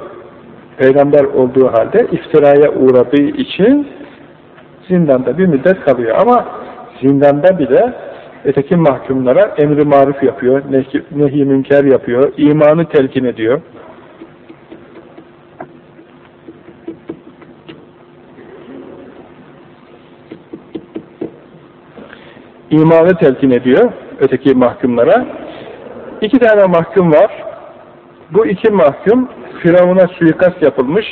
Peygamber olduğu halde iftiraya uğradığı için zindanda bir müddet kalıyor. Ama zindanda bile öteki mahkumlara emri maruf yapıyor, nehi münker yapıyor, imanı telkin ediyor. İmanı telkin ediyor öteki mahkumlara. İki tane mahkum var. Bu iki mahkum Firavun'a suikast yapılmış,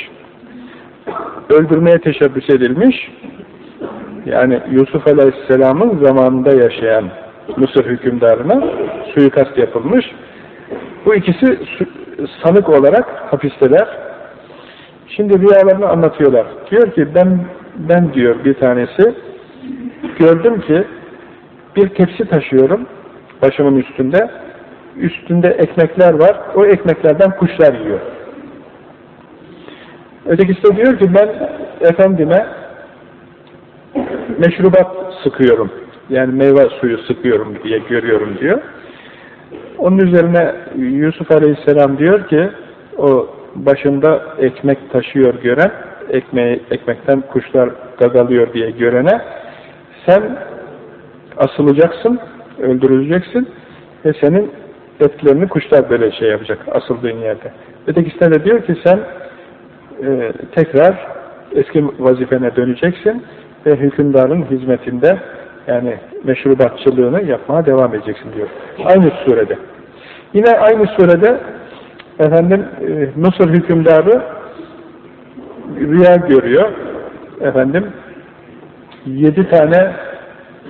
öldürmeye teşebbüs edilmiş. Yani Yusuf Aleyhisselam'ın zamanında yaşayan Mısır hükümdarına suikast yapılmış. Bu ikisi sanık olarak hapisteler. Şimdi rüyalarını anlatıyorlar. Diyor ki ben ben diyor bir tanesi gördüm ki bir tepsi taşıyorum başımın üstünde. Üstünde ekmekler var. O ekmeklerden kuşlar yiyor. Ötekisi de diyor ki ben efendime meşrubat sıkıyorum. Yani meyve suyu sıkıyorum diye görüyorum diyor. Onun üzerine Yusuf Aleyhisselam diyor ki o başında ekmek taşıyor gören ekmeği, ekmekten kuşlar gagalıyor diye görene sen asılacaksın, öldürüleceksin ve senin etlerini kuşlar böyle şey yapacak asıldığın yerde. Ötekisi de diyor ki sen e, tekrar eski vazifene döneceksin ve hükümdarın hizmetinde yani meşrubatçılığını yapmaya devam edeceksin diyor. Aynı surede. Yine aynı surede efendim e, Mısır hükümdarı rüya görüyor. Efendim yedi tane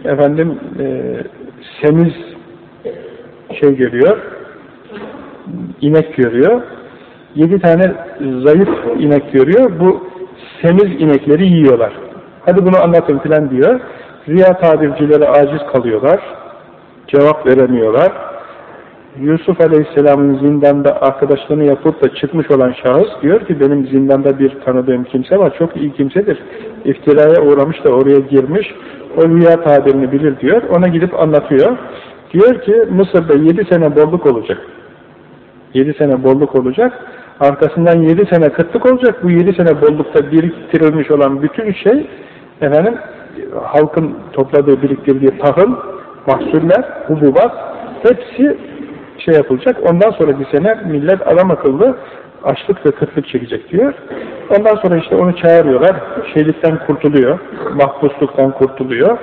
efendim e, semiz şey görüyor. inek görüyor. Yedi tane zayıf inek görüyor. Bu semiz inekleri yiyorlar. Hadi bunu anlatın filan diyor. Rüya tabircileri aciz kalıyorlar. Cevap veremiyorlar. Yusuf Aleyhisselam'ın zindanda arkadaşlığını yapıp da çıkmış olan şahıs diyor ki benim zindanda bir tanıdığım kimse var. Çok iyi kimsedir. İftiraya uğramış da oraya girmiş. O rüya tabirini bilir diyor. Ona gidip anlatıyor. Diyor ki Mısır'da yedi sene bolluk olacak. Yedi sene bolluk olacak. Arkasından yedi sene kıtlık olacak. Bu yedi sene bollukta biriktirilmiş olan bütün şey efendim halkın topladığı, biriktirdiği tahıl, mahsuller, hububat hepsi şey yapılacak. Ondan sonra bir sene millet adam akıllı açlık ve kıtlık çekecek diyor. Ondan sonra işte onu çağırıyorlar. Şeylikten kurtuluyor. Mahpusluktan kurtuluyor.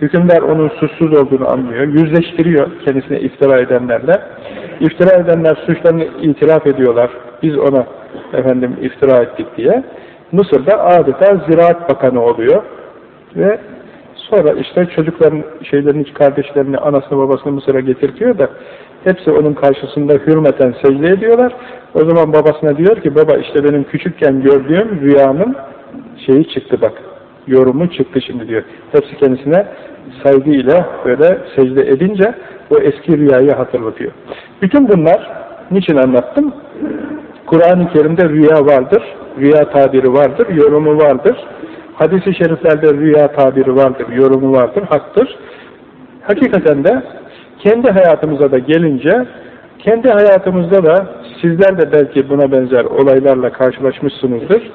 Hükümdar onun suçsuz olduğunu anlıyor. Yüzleştiriyor kendisine iftira edenlerle. İftira edenler suçlarını itiraf ediyorlar. Biz ona efendim iftira ettik diye. Mısır'da adeta ziraat bakanı oluyor. Ve sonra işte çocukların şeylerini, kardeşlerini, anasını babasını Mısır'a getirtiyor da hepsi onun karşısında hürmeten secde ediyorlar. O zaman babasına diyor ki baba işte benim küçükken gördüğüm rüyanın şeyi çıktı bak. Yorumu çıktı şimdi diyor. Hepsi kendisine saygıyla böyle secde edince o eski rüyayı hatırlatıyor. Bütün bunlar niçin anlattım? Kur'an-ı Kerim'de rüya vardır, rüya tabiri vardır, yorumu vardır. Hadis-i şeriflerde rüya tabiri vardır, yorumu vardır, haktır. Hakikaten de kendi hayatımıza da gelince, kendi hayatımızda da sizler de belki buna benzer olaylarla karşılaşmışsınızdır.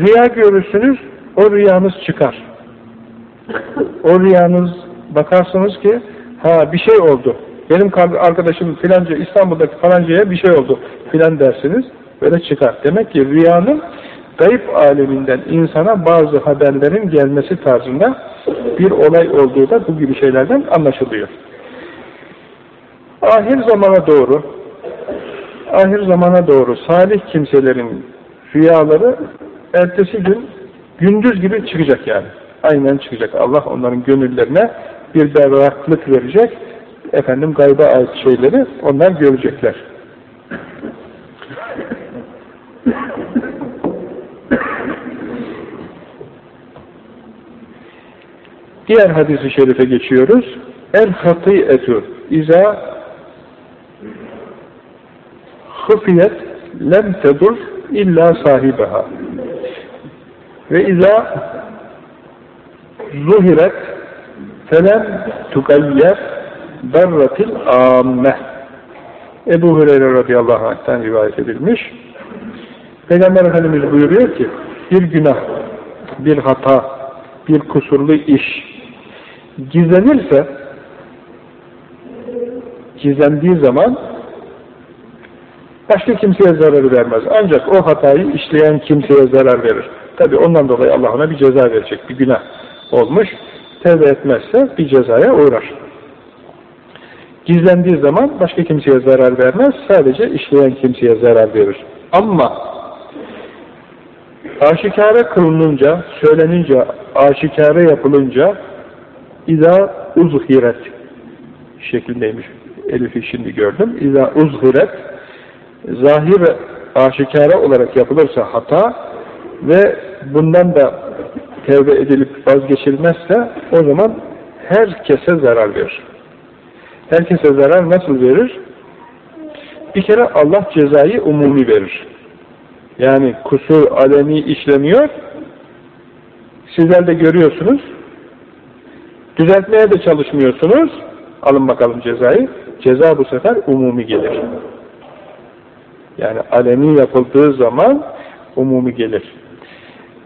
Rüya görürsünüz, o rüyanız çıkar. O rüyanız bakarsınız ki, ha bir şey oldu. Benim arkadaşım filanca İstanbul'daki falancaya bir şey oldu filan dersiniz. Böyle çıkar. Demek ki rüyanın gayb aleminden insana bazı haberlerin gelmesi tarzında bir olay olduğu da bu gibi şeylerden anlaşılıyor. Ahir zamana doğru ahir zamana doğru salih kimselerin rüyaları ertesi gün gündüz gibi çıkacak yani. Aynen çıkacak. Allah onların gönüllerine bir berraklık verecek. Efendim gayba ait şeyleri onlar görecekler. Diğer hadisi şerife geçiyoruz. El hatiyetu iza hıfiyet lem tedur illa sahibeha ve iza zuhiret felem tugayyer berratil amme Ebu Hureyre radıyallahu anh'tan rivayet edilmiş. Peygamber Efendimiz buyuruyor ki bir günah, bir hata, bir kusurlu iş gizlenirse gizlendiği zaman başka kimseye zarar vermez. Ancak o hatayı işleyen kimseye zarar verir. Tabi ondan dolayı Allah ona bir ceza verecek. Bir günah olmuş. tevbe etmezse bir cezaya uğrar. Gizlendiği zaman başka kimseye zarar vermez, sadece işleyen kimseye zarar verir. Ama aşikare kılınınca, söylenince, aşikare yapılınca İza uzhiret şeklindeymiş. Elif'i şimdi gördüm. İza uzhiret zahir aşikare olarak yapılırsa hata ve bundan da tevbe edilip vazgeçilmezse o zaman herkese zarar verir. Herkese zarar nasıl verir? Bir kere Allah cezayı umumi verir. Yani kusur alemi işlemiyor. Sizler de görüyorsunuz. Düzeltmeye de çalışmıyorsunuz. Alın bakalım cezayı. Ceza bu sefer umumi gelir. Yani alemi yapıldığı zaman umumi gelir.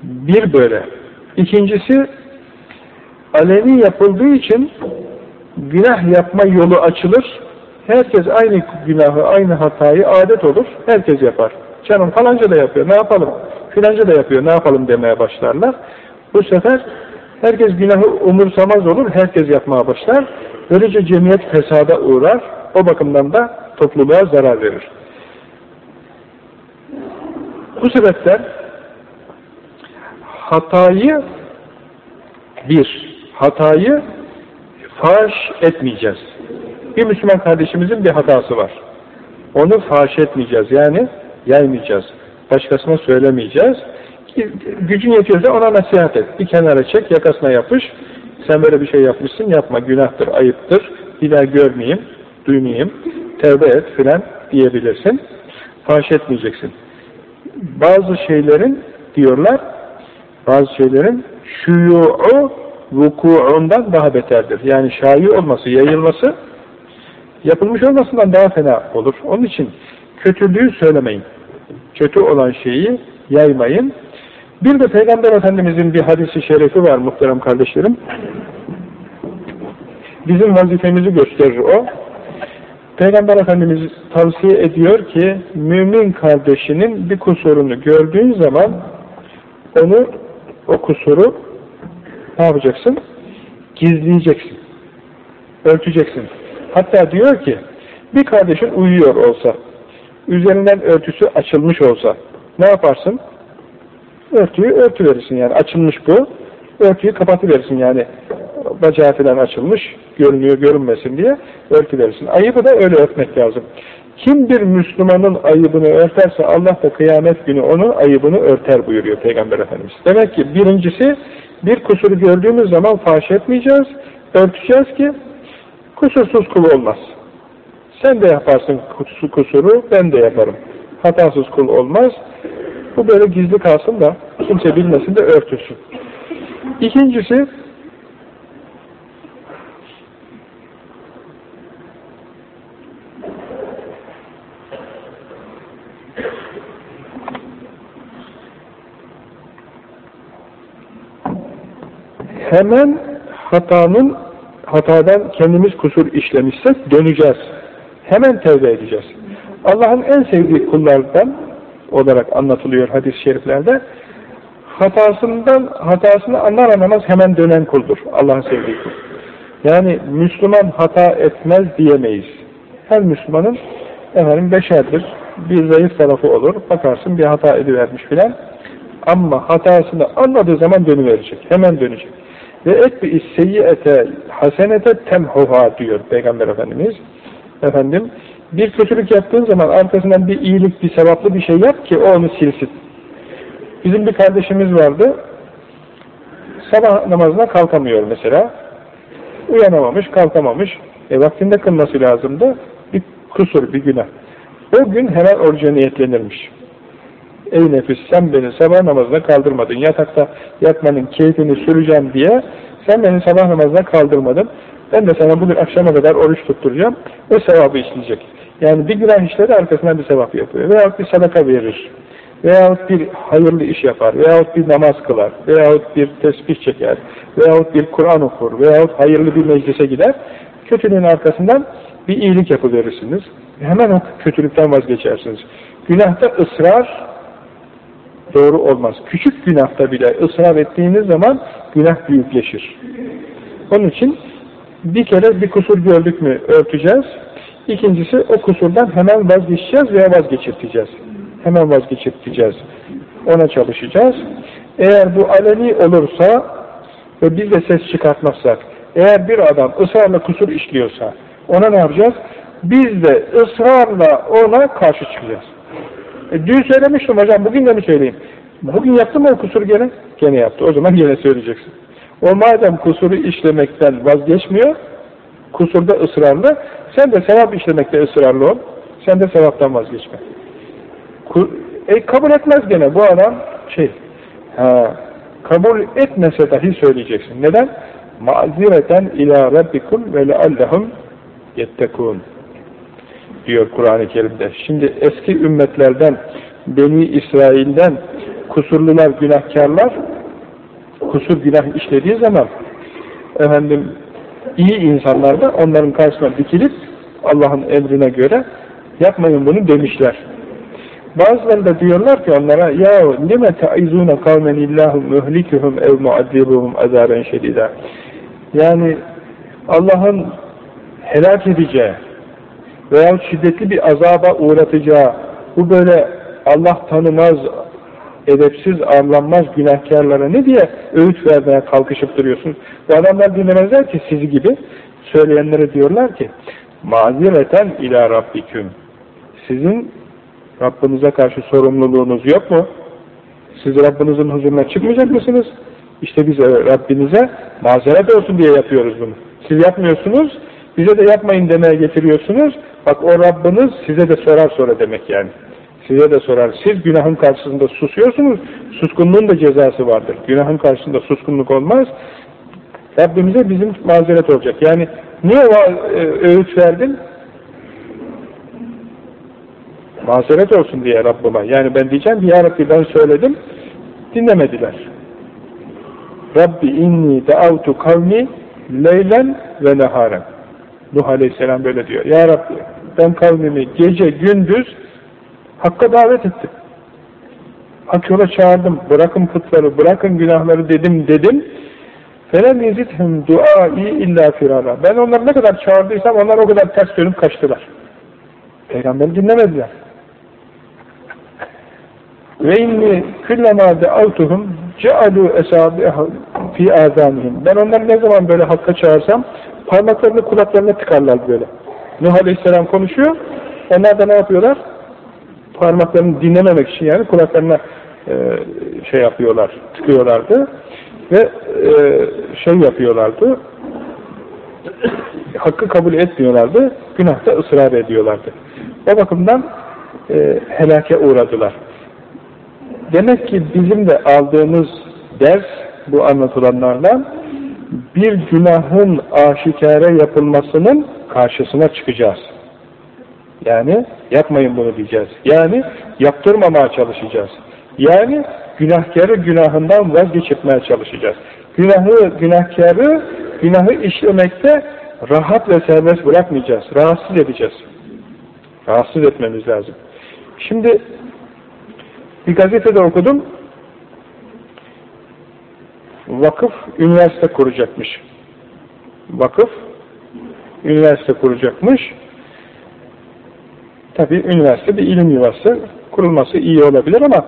Bir böyle. İkincisi alemi yapıldığı için günah yapma yolu açılır. Herkes aynı günahı, aynı hatayı adet olur. Herkes yapar. Canım falanca da yapıyor, ne yapalım? Filanca da yapıyor, ne yapalım demeye başlarlar. Bu sefer herkes günahı umursamaz olur, herkes yapmaya başlar. Böylece cemiyet fesada uğrar. O bakımdan da topluluğa zarar verir. Bu sebepten hatayı bir, hatayı faş etmeyeceğiz. Bir Müslüman kardeşimizin bir hatası var. Onu faş etmeyeceğiz. Yani yaymayacağız. Başkasına söylemeyeceğiz. Gücün yetiyorsa ona nasihat et. Bir kenara çek, yakasına yapış. Sen böyle bir şey yapmışsın, yapma. Günahtır, ayıptır. Bir daha görmeyeyim, duymayayım. Tevbe et filan diyebilirsin. Faş etmeyeceksin. Bazı şeylerin diyorlar, bazı şeylerin şuyu'u vuku'undan daha beterdir. Yani şayi olması, yayılması yapılmış olmasından daha fena olur. Onun için kötülüğü söylemeyin. Kötü olan şeyi yaymayın. Bir de Peygamber Efendimizin bir hadisi şerefi var muhterem kardeşlerim. Bizim vazifemizi gösterir o. Peygamber Efendimiz tavsiye ediyor ki mümin kardeşinin bir kusurunu gördüğün zaman onu o kusuru ne yapacaksın? Gizleyeceksin. Örteceksin. Hatta diyor ki bir kardeşin uyuyor olsa üzerinden örtüsü açılmış olsa ne yaparsın? Örtüyü örtüverirsin yani. Açılmış bu. Örtüyü kapatıverirsin yani. Bacağı falan açılmış. Görünüyor görünmesin diye örtüverirsin. Ayıbı da öyle örtmek lazım. Kim bir Müslümanın ayıbını örterse Allah da kıyamet günü onun ayıbını örter buyuruyor Peygamber Efendimiz. Demek ki birincisi bir kusuru gördüğümüz zaman faş etmeyeceğiz, örteceğiz ki kusursuz kul olmaz. Sen de yaparsın kusuru, ben de yaparım. Hatasız kul olmaz. Bu böyle gizli kalsın da kimse bilmesin de örtülsün. İkincisi hemen hatanın hatadan kendimiz kusur işlemişsek döneceğiz. Hemen tevbe edeceğiz. Allah'ın en sevdiği kullardan olarak anlatılıyor hadis-i şeriflerde. Hatasından, hatasını anlar anlamaz hemen dönen kuldur. Allah'ın sevdiği kul. Yani Müslüman hata etmez diyemeyiz. Her Müslümanın efendim beşerdir. Bir zayıf tarafı olur. Bakarsın bir hata edivermiş filan. Ama hatasını anladığı zaman dönüverecek. Hemen dönecek. Ve etbi seyyiyete hasenete temhuha diyor Peygamber Efendimiz. Efendim bir kötülük yaptığın zaman arkasından bir iyilik, bir sevaplı bir şey yap ki o onu silsin. Bizim bir kardeşimiz vardı. Sabah namazına kalkamıyor mesela. Uyanamamış, kalkamamış. E vaktinde kılması lazımdı. Bir kusur, bir günah. O gün hemen oruca niyetlenirmiş. Ey nefis sen beni sabah namazına kaldırmadın. Yatakta yatmanın keyfini süreceğim diye sen beni sabah namazına kaldırmadın. Ben de sana bugün akşama kadar oruç tutturacağım. O sevabı işleyecek. Yani bir günah işleri arkasından bir sevap yapıyor. Veyahut bir sadaka verir. Veyahut bir hayırlı iş yapar. Veyahut bir namaz kılar. Veyahut bir tesbih çeker. Veyahut bir Kur'an okur. Veyahut hayırlı bir meclise gider. Kötülüğün arkasından bir iyilik yapıverirsiniz. Hemen o kötülükten vazgeçersiniz. Günahta ısrar doğru olmaz. Küçük günahta bile ısrar ettiğiniz zaman günah büyükleşir. Onun için bir kere bir kusur gördük mü örteceğiz. İkincisi o kusurdan hemen vazgeçeceğiz veya vazgeçirteceğiz. Hemen vazgeçirteceğiz. Ona çalışacağız. Eğer bu aleni olursa ve biz de ses çıkartmazsak, eğer bir adam ısrarla kusur işliyorsa ona ne yapacağız? Biz de ısrarla ona karşı çıkacağız. E, dün söylemiştim hocam, bugün de mi söyleyeyim? Bugün yaptı mı o kusur gene? Gene yaptı. O zaman gene söyleyeceksin. O madem kusuru işlemekten vazgeçmiyor, kusurda ısrarlı, sen de sevap işlemekte ısrarlı ol. Sen de sevaptan vazgeçme. E kabul etmez gene bu adam şey, ha, kabul etmese dahi söyleyeceksin. Neden? Mazireten ila rabbikum ve leallehum yettekûn diyor Kur'an-ı Kerim'de. Şimdi eski ümmetlerden, Beni İsrail'den kusurlular, günahkarlar kusur günah işlediği zaman efendim iyi insanlar da onların karşısına dikilip Allah'ın emrine göre yapmayın bunu demişler. Bazıları da diyorlar ki onlara ya lime taizuna kavmen illahu muhlikuhum ev muaddibuhum azaben şedida. Yani Allah'ın helak edeceği veya şiddetli bir azaba uğratacağı bu böyle Allah tanımaz, edepsiz, arlanmaz günahkarlara ne diye öğüt vermeye kalkışıp duruyorsun? Bu adamlar dinlemezler ki sizi gibi söyleyenlere diyorlar ki mazireten ila rabbiküm sizin Rabbinize karşı sorumluluğunuz yok mu? Siz Rabbinizin huzuruna çıkmayacak mısınız? İşte biz Rabbinize mazeret olsun diye yapıyoruz bunu. Siz yapmıyorsunuz, bize de yapmayın demeye getiriyorsunuz. Bak o Rabbiniz size de sorar sonra demek yani. Size de sorar. Siz günahın karşısında susuyorsunuz, suskunluğun da cezası vardır. Günahın karşısında suskunluk olmaz. Rabbimize bizim mazeret olacak. Yani niye e, öğüt verdin? Mazeret olsun diye Rabbime. Yani ben diyeceğim ki ya Rabbi ben söyledim, dinlemediler. Rabbi inni deavtu kavmi leylen ve neharen. Nuh Aleyhisselam böyle diyor. Ya Rabbi ben kavmimi gece gündüz Hakka davet ettim. Hak yola çağırdım. Bırakın putları, bırakın günahları dedim dedim. فَلَمْ يَزِدْهُمْ دُعَائِي illa firara. Ben onları ne kadar çağırdıysam onlar o kadar ters dönüp kaçtılar. Peygamber dinlemediler. Ve inni kullama de'avtuhum cealu esabiha fi azanihim. Ben onları ne zaman böyle hakka çağırsam parmaklarını kulaklarına tıkarlar böyle. Nuh Aleyhisselam konuşuyor. Onlar da ne yapıyorlar? parmaklarını dinlememek için yani kulaklarına e, şey yapıyorlar, tıkıyorlardı ve e, şey yapıyorlardı *coughs* hakkı kabul etmiyorlardı, günahta ısrar ediyorlardı. O bakımdan e, helake uğradılar. Demek ki bizim de aldığımız ders bu anlatılanlarla bir günahın aşikare yapılmasının karşısına çıkacağız. Yani yapmayın bunu diyeceğiz. Yani yaptırmamaya çalışacağız. Yani günahkarı günahından vazgeçirmeye çalışacağız. Günahı, günahkarı, günahı işlemekte rahat ve serbest bırakmayacağız. Rahatsız edeceğiz. Rahatsız etmemiz lazım. Şimdi bir gazetede okudum. Vakıf üniversite kuracakmış. Vakıf üniversite kuracakmış. Tabi üniversite bir ilim yuvası kurulması iyi olabilir ama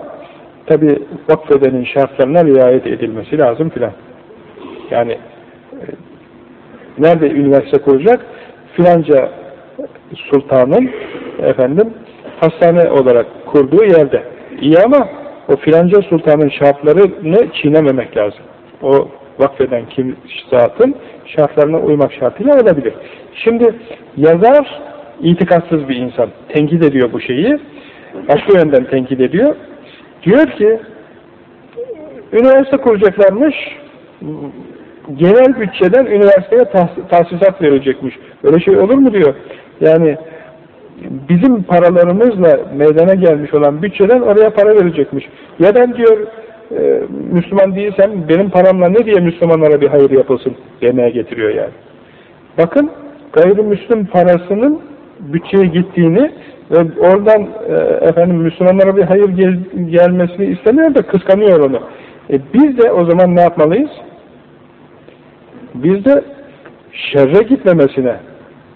tabi vakfedenin şartlarına riayet edilmesi lazım filan. Yani e, nerede üniversite kuracak? Filanca sultanın efendim hastane olarak kurduğu yerde. İyi ama o filanca sultanın şartlarını çiğnememek lazım. O vakfeden kim zatın şartlarına uymak şartıyla olabilir. Şimdi yazar itikatsız bir insan tenkit ediyor bu şeyi. Başka yönden tenkit ediyor. Diyor ki üniversite kuracaklarmış genel bütçeden üniversiteye tahs tahsisat verilecekmiş. Öyle şey olur mu diyor. Yani bizim paralarımızla meydana gelmiş olan bütçeden oraya para verecekmiş. Ya ben diyor e, Müslüman değilsem benim paramla ne diye Müslümanlara bir hayır yapılsın demeye getiriyor yani. Bakın gayrimüslim parasının bütçeye gittiğini ve oradan e, efendim Müslümanlara bir hayır gel, gelmesini istemiyor da kıskanıyor onu. E biz de o zaman ne yapmalıyız? Biz de şerre gitmemesine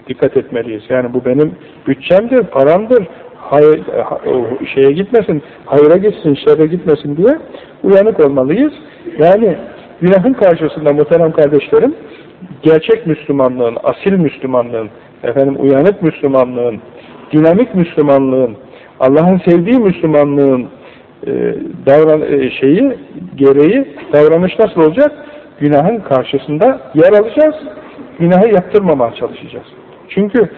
dikkat etmeliyiz. Yani bu benim bütçemdir, paramdır, hayır, şeye gitmesin, hayra gitsin, şerre gitmesin diye uyanık olmalıyız. Yani günahın karşısında muhterem kardeşlerim, gerçek Müslümanlığın, asil Müslümanlığın, efendim uyanık Müslümanlığın, dinamik Müslümanlığın, Allah'ın sevdiği Müslümanlığın e, davran e, şeyi, gereği, davranış nasıl olacak? Günahın karşısında yer alacağız, günahı yaptırmamaya çalışacağız. Çünkü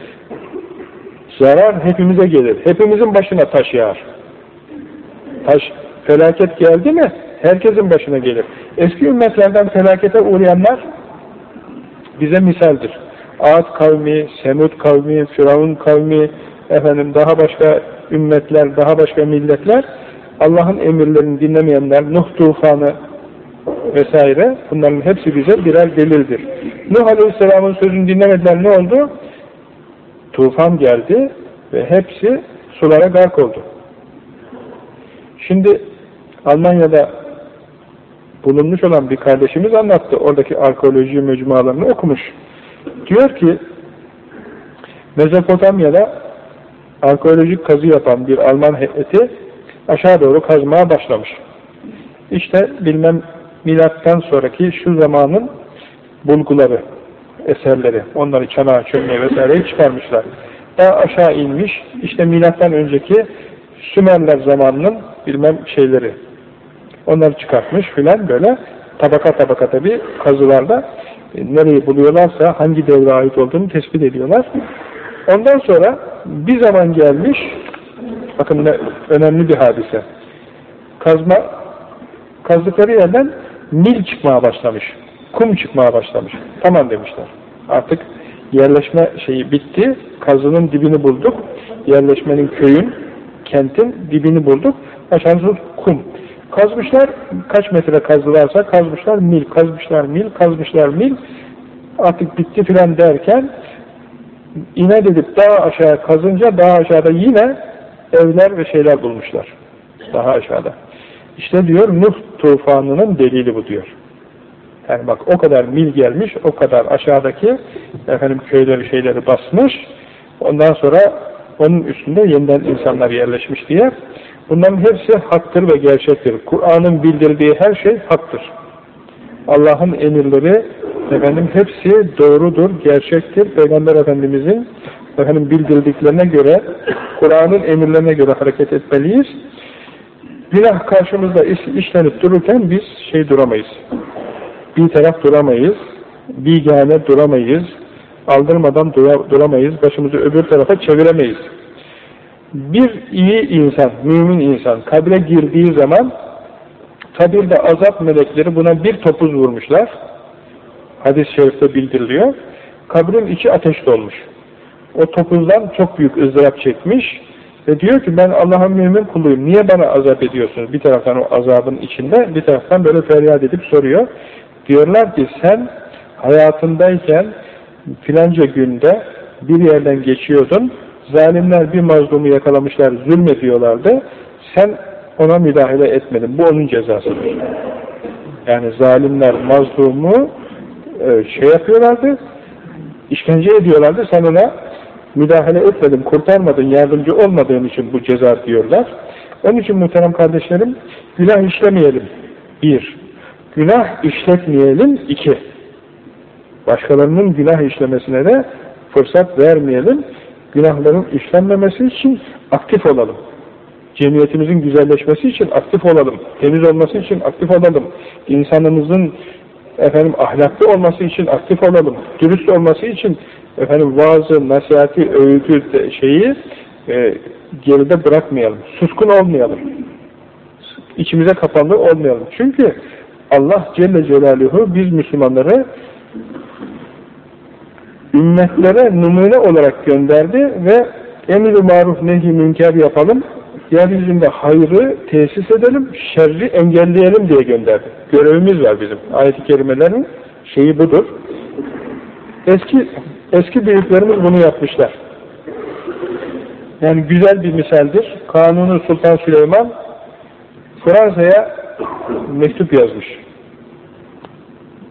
zarar hepimize gelir. Hepimizin başına taş yağar. Taş, felaket geldi mi herkesin başına gelir. Eski ümmetlerden felakete uğrayanlar bize misaldir. Ad kavmi, Semud kavmi, Firavun kavmi, efendim daha başka ümmetler, daha başka milletler, Allah'ın emirlerini dinlemeyenler, Nuh tufanı vesaire, bunların hepsi bize birer delildir. Nuh Aleyhisselam'ın sözünü dinlemediler, ne oldu? Tufan geldi ve hepsi sulara gark oldu. Şimdi Almanya'da bulunmuş olan bir kardeşimiz anlattı. Oradaki arkeoloji mecmualarını okumuş. Diyor ki Mezopotamya'da arkeolojik kazı yapan bir Alman heyeti aşağı doğru kazmaya başlamış. İşte bilmem milattan sonraki şu zamanın bulguları, eserleri, onları çanağa, çömleğe vesaireyi çıkarmışlar. Daha aşağı inmiş, işte milattan önceki Sümerler zamanının bilmem şeyleri, onları çıkartmış filan böyle tabaka tabaka tabi kazılarda e, nereyi buluyorlarsa hangi devre ait olduğunu tespit ediyorlar. Ondan sonra bir zaman gelmiş, bakın ne önemli bir hadise. Kazma, kazdıkları yerden nil çıkmaya başlamış. Kum çıkmaya başlamış. Tamam demişler. Artık yerleşme şeyi bitti. Kazının dibini bulduk. Yerleşmenin köyün, kentin dibini bulduk. Aşağısı kum. Kazmışlar, kaç metre kazdılarsa kazmışlar mil, kazmışlar mil, kazmışlar mil. Artık bitti filan derken inat edip daha aşağı kazınca daha aşağıda yine evler ve şeyler bulmuşlar. Daha aşağıda. İşte diyor Nuh tufanının delili bu diyor. Yani bak o kadar mil gelmiş, o kadar aşağıdaki efendim köyleri şeyleri basmış. Ondan sonra onun üstünde yeniden insanlar yerleşmiş diye. Bunların hepsi haktır ve gerçektir. Kur'an'ın bildirdiği her şey haktır. Allah'ın emirleri efendim hepsi doğrudur, gerçektir. Peygamber Efendimizin efendim bildirdiklerine göre, Kur'an'ın emirlerine göre hareket etmeliyiz. Günah karşımızda iş, işlenip dururken biz şey duramayız. Bir taraf duramayız, bigane duramayız, aldırmadan dura, duramayız, başımızı öbür tarafa çeviremeyiz. Bir iyi insan, mümin insan kabre girdiği zaman kabirde azap melekleri buna bir topuz vurmuşlar. Hadis-i şerifte bildiriliyor. Kabrin içi ateş dolmuş. O topuzdan çok büyük ızdırap çekmiş ve diyor ki ben Allah'ın mümin kuluyum. Niye bana azap ediyorsunuz? Bir taraftan o azabın içinde, bir taraftan böyle feryat edip soruyor. Diyorlar ki sen hayatındayken filanca günde bir yerden geçiyordun, zalimler bir mazlumu yakalamışlar, zulmediyorlardı, sen ona müdahale etmedin. Bu onun cezasıdır. Yani zalimler mazlumu e, şey yapıyorlardı, işkence ediyorlardı, sen ona müdahale etmedin, kurtarmadın, yardımcı olmadığın için bu ceza diyorlar. Onun için muhterem kardeşlerim, günah işlemeyelim. Bir, günah işletmeyelim. iki, başkalarının günah işlemesine de fırsat vermeyelim. Günahların işlenmemesi için aktif olalım. Cemiyetimizin güzelleşmesi için aktif olalım. Temiz olması için aktif olalım. İnsanımızın efendim ahlaklı olması için aktif olalım. Dürüst olması için efendim vaazı, nasihati, övgü şeyi e, geride bırakmayalım. Suskun olmayalım. İçimize kapanlı olmayalım. Çünkü Allah Celle Celaluhu biz Müslümanları ümmetlere numune olarak gönderdi ve emir-i maruf nehi münker yapalım, yeryüzünde hayrı tesis edelim, şerri engelleyelim diye gönderdi. Görevimiz var bizim. Ayet-i kerimelerin şeyi budur. Eski eski büyüklerimiz bunu yapmışlar. Yani güzel bir misaldir. Kanuni Sultan Süleyman Fransa'ya mektup yazmış.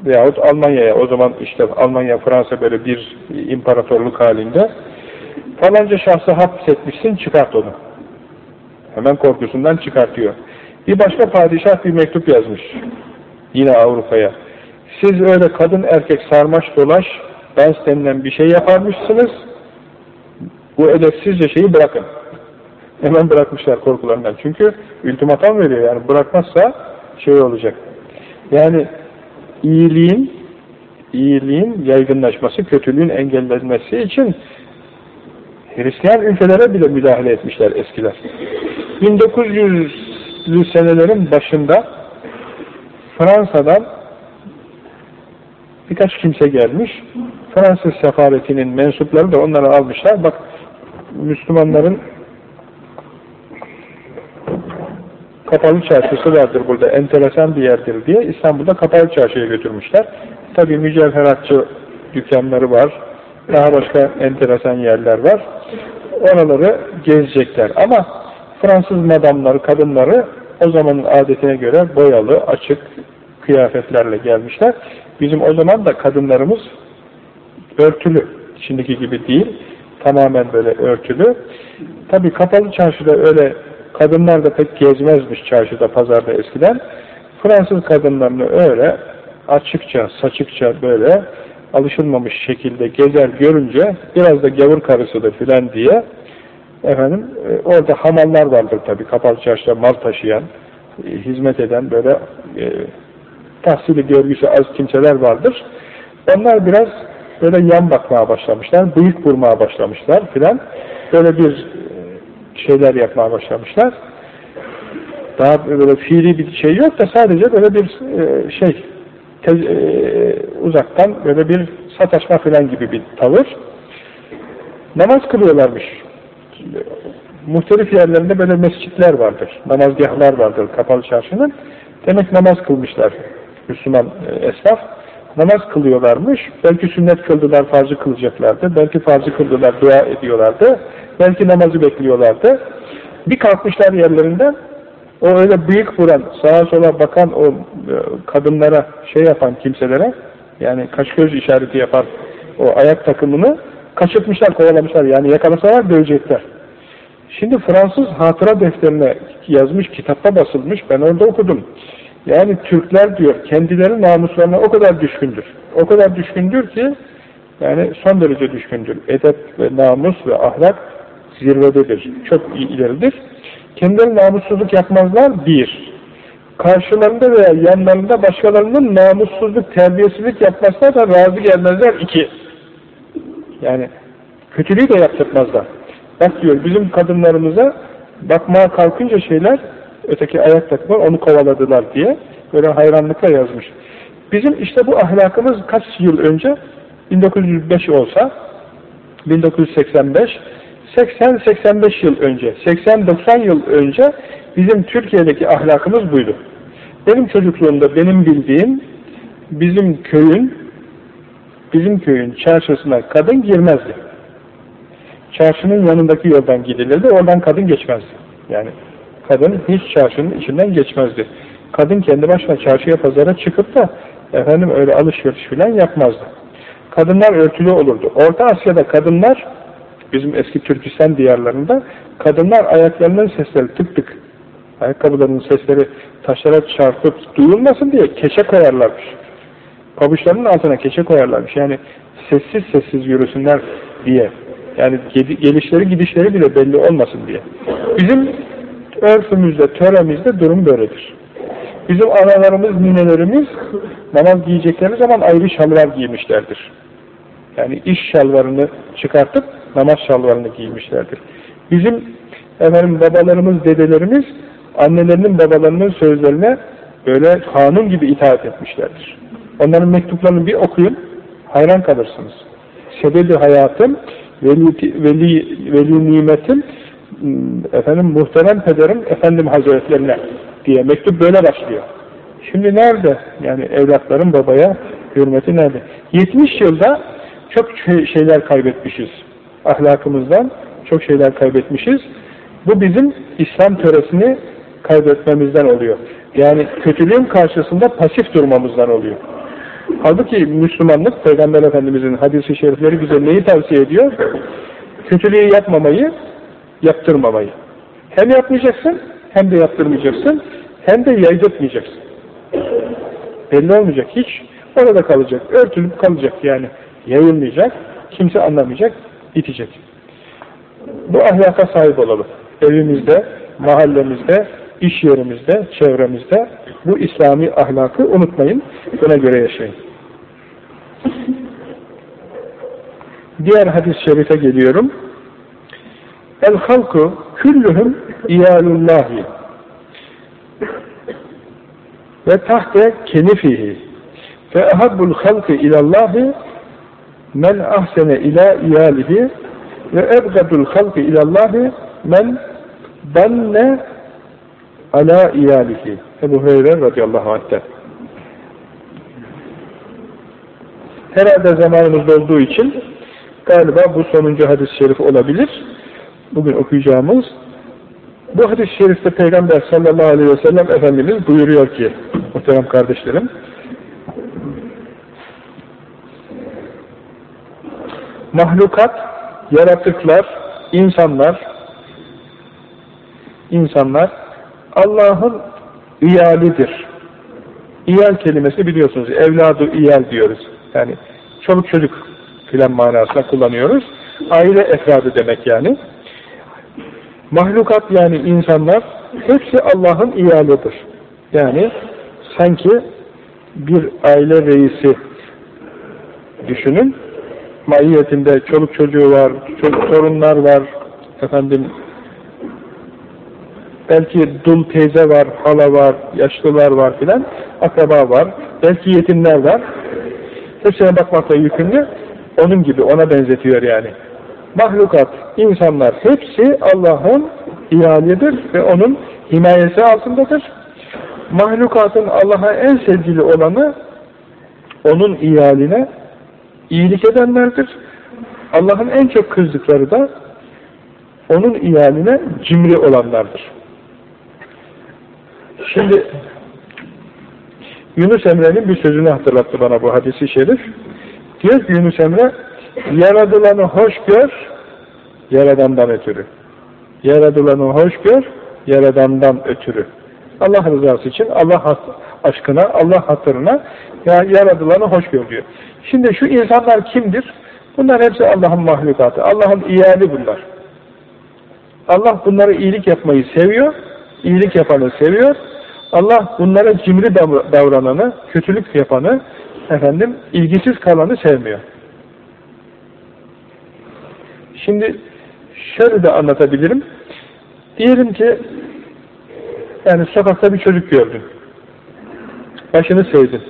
Veyahut Almanya'ya, o zaman işte Almanya, Fransa böyle bir imparatorluk halinde falanca şahsı hapsetmişsin, çıkart onu. Hemen korkusundan çıkartıyor. Bir başka padişah bir mektup yazmış. Yine Avrupa'ya. Siz öyle kadın erkek sarmaş dolaş, dans denilen bir şey yaparmışsınız. Bu edepsizce şeyi bırakın. Hemen bırakmışlar korkularından. Çünkü ultimatam veriyor yani bırakmazsa şey olacak. Yani iyiliğin iyiliğin yaygınlaşması, kötülüğün engellenmesi için Hristiyan ülkelere bile müdahale etmişler eskiler. 1900'lü senelerin başında Fransa'dan birkaç kimse gelmiş. Fransız sefaretinin mensupları da onları almışlar. Bak Müslümanların kapalı çarşısı vardır burada, enteresan bir yerdir diye İstanbul'da kapalı çarşıya götürmüşler. Tabi mücevheratçı dükkanları var, daha başka enteresan yerler var. Oraları gezecekler ama Fransız madamları, kadınları o zamanın adetine göre boyalı, açık kıyafetlerle gelmişler. Bizim o zaman da kadınlarımız örtülü, şimdiki gibi değil, tamamen böyle örtülü. Tabi kapalı çarşıda öyle kadınlar da pek gezmezmiş çarşıda, pazarda eskiden. Fransız kadınlarını öyle açıkça, saçıkça böyle alışılmamış şekilde gezer görünce biraz da gavur karısıdır filan diye efendim e, orada hamallar vardır tabi kapalı çarşıda mal taşıyan e, hizmet eden böyle e, tahsili görgüsü az kimseler vardır. Onlar biraz böyle yan bakmaya başlamışlar, bıyık vurmaya başlamışlar filan. Böyle bir şeyler yapmaya başlamışlar. Daha böyle fiili bir şey yok da sadece böyle bir e, şey tez, e, uzaktan böyle bir sataşma filan gibi bir tavır. Namaz kılıyorlarmış. Muhtelif yerlerinde böyle mescitler vardır. Namazgahlar vardır kapalı çarşının. Demek namaz kılmışlar Müslüman e, esnaf. Namaz kılıyorlarmış. Belki sünnet kıldılar, farzı kılacaklardı. Belki farzı kıldılar, dua ediyorlardı. Belki namazı bekliyorlardı. Bir kalkmışlar yerlerinden o öyle büyük vuran, sağa sola bakan o e, kadınlara şey yapan kimselere yani kaş göz işareti yapan o ayak takımını kaçırtmışlar, kovalamışlar. Yani yakalasalar dövecekler. Şimdi Fransız hatıra defterine yazmış, kitapta basılmış. Ben orada okudum. Yani Türkler diyor, kendileri namuslarına o kadar düşkündür. O kadar düşkündür ki, yani son derece düşkündür. Edep ve namus ve ahlak zirvededir. Çok ileridir. Kendileri namussuzluk yapmazlar, bir. Karşılarında veya yanlarında başkalarının namussuzluk, terbiyesizlik yapmasına da razı gelmezler, iki. Yani kötülüğü de yaptırmazlar. Bak diyor, bizim kadınlarımıza bakmaya kalkınca şeyler, öteki ayak takımı onu kovaladılar diye böyle hayranlıkla yazmış. Bizim işte bu ahlakımız kaç yıl önce? 1905 olsa, 1985, 80-85 yıl önce, 80-90 yıl önce bizim Türkiye'deki ahlakımız buydu. Benim çocukluğumda benim bildiğim bizim köyün bizim köyün çarşısına kadın girmezdi. Çarşının yanındaki yoldan gidilirdi, oradan kadın geçmezdi. Yani kadın hiç çarşının içinden geçmezdi. Kadın kendi başına çarşıya pazara çıkıp da efendim öyle alışveriş falan yapmazdı. Kadınlar örtülü olurdu. Orta Asya'da kadınlar bizim eski Türkistan diyarlarında kadınlar ayaklarının sesleri tık tık ayakkabılarının sesleri taşlara çarpıp duyulmasın diye keçe koyarlarmış. Pabuçlarının altına keçe koyarlarmış. Yani sessiz sessiz yürüsünler diye. Yani gelişleri gidişleri bile belli olmasın diye. Bizim örfümüzde, töremizde durum böyledir. Bizim analarımız, ninelerimiz namaz giyecekleri zaman ayrı şalvar giymişlerdir. Yani iş şalvarını çıkartıp namaz şalvarını giymişlerdir. Bizim efendim babalarımız, dedelerimiz annelerinin babalarının sözlerine böyle kanun gibi itaat etmişlerdir. Onların mektuplarını bir okuyun, hayran kalırsınız. Sebebi hayatım, veli, veli, veli nimetim, efendim muhterem pederim, efendim hazretlerine diye mektup böyle başlıyor. Şimdi nerede? Yani evlatların babaya hürmeti nerede? 70 yılda çok şeyler kaybetmişiz. Ahlakımızdan çok şeyler kaybetmişiz. Bu bizim İslam töresini kaybetmemizden oluyor. Yani kötülüğün karşısında pasif durmamızdan oluyor. Halbuki Müslümanlık, Peygamber Efendimiz'in hadisi şerifleri bize neyi tavsiye ediyor? Kötülüğü yapmamayı, yaptırmamayı. Hem yapmayacaksın, hem de yaptırmayacaksın, hem de yaydırtmayacaksın. Belli olmayacak, hiç orada kalacak, örtülüp kalacak yani. Yayılmayacak, kimse anlamayacak, bitecek. Bu ahlaka sahip olalım. Evimizde, mahallemizde, iş yerimizde, çevremizde bu İslami ahlakı unutmayın, buna göre yaşayın. Diğer hadis-i şerife geliyorum. El halku küllühüm iyalullahi ve tahte kenifihi fe ehabbul halki ilallahi men ahsene ila iyalihi ve ebgadul halki ilallahi men danne ala iyalihi. Ebu Hureyre radıyallahu anh'ten. Herhalde zamanımız olduğu için galiba bu sonuncu hadis-i şerif olabilir. Bugün okuyacağımız bu hadis-i şerifte Peygamber sallallahu aleyhi ve sellem Efendimiz buyuruyor ki muhterem kardeşlerim mahlukat, yaratıklar, insanlar insanlar Allah'ın iyalidir. İyal kelimesi biliyorsunuz, evladı iyal diyoruz. Yani çoluk çocuk filan manasında kullanıyoruz. Aile efradı demek yani. Mahlukat yani insanlar hepsi Allah'ın iyalidir. Yani sanki bir aile reisi düşünün. Maiyetinde çoluk çocuğu var, çocuk torunlar var, efendim belki dul teyze var, hala var, yaşlılar var filan, akraba var, belki yetimler var. Hepsine bakmakla yükümlü. Onun gibi, ona benzetiyor yani. Mahlukat, insanlar hepsi Allah'ın ihalidir ve onun himayesi altındadır. Mahlukatın Allah'a en sevgili olanı onun ihaline iyilik edenlerdir. Allah'ın en çok kızdıkları da onun ihaline cimri olanlardır. Şimdi Yunus Emre'nin bir sözünü hatırlattı bana bu hadisi şerif. Diyor ki Yunus Emre, yaradılanı hoş gör, yaradandan ötürü. Yaradılanı hoş gör, yaradandan ötürü. Allah rızası için, Allah aşkına, Allah hatırına ya yaradılanı hoş gör diyor. Şimdi şu insanlar kimdir? Bunlar hepsi Allah'ın mahlukatı. Allah'ın iyali bunlar. Allah bunlara iyilik yapmayı seviyor, iyilik yapanı seviyor. Allah bunlara cimri davrananı, kötülük yapanı, efendim, ilgisiz kalanı sevmiyor. Şimdi şöyle de anlatabilirim. Diyelim ki yani sokakta bir çocuk gördün. Başını sevdin.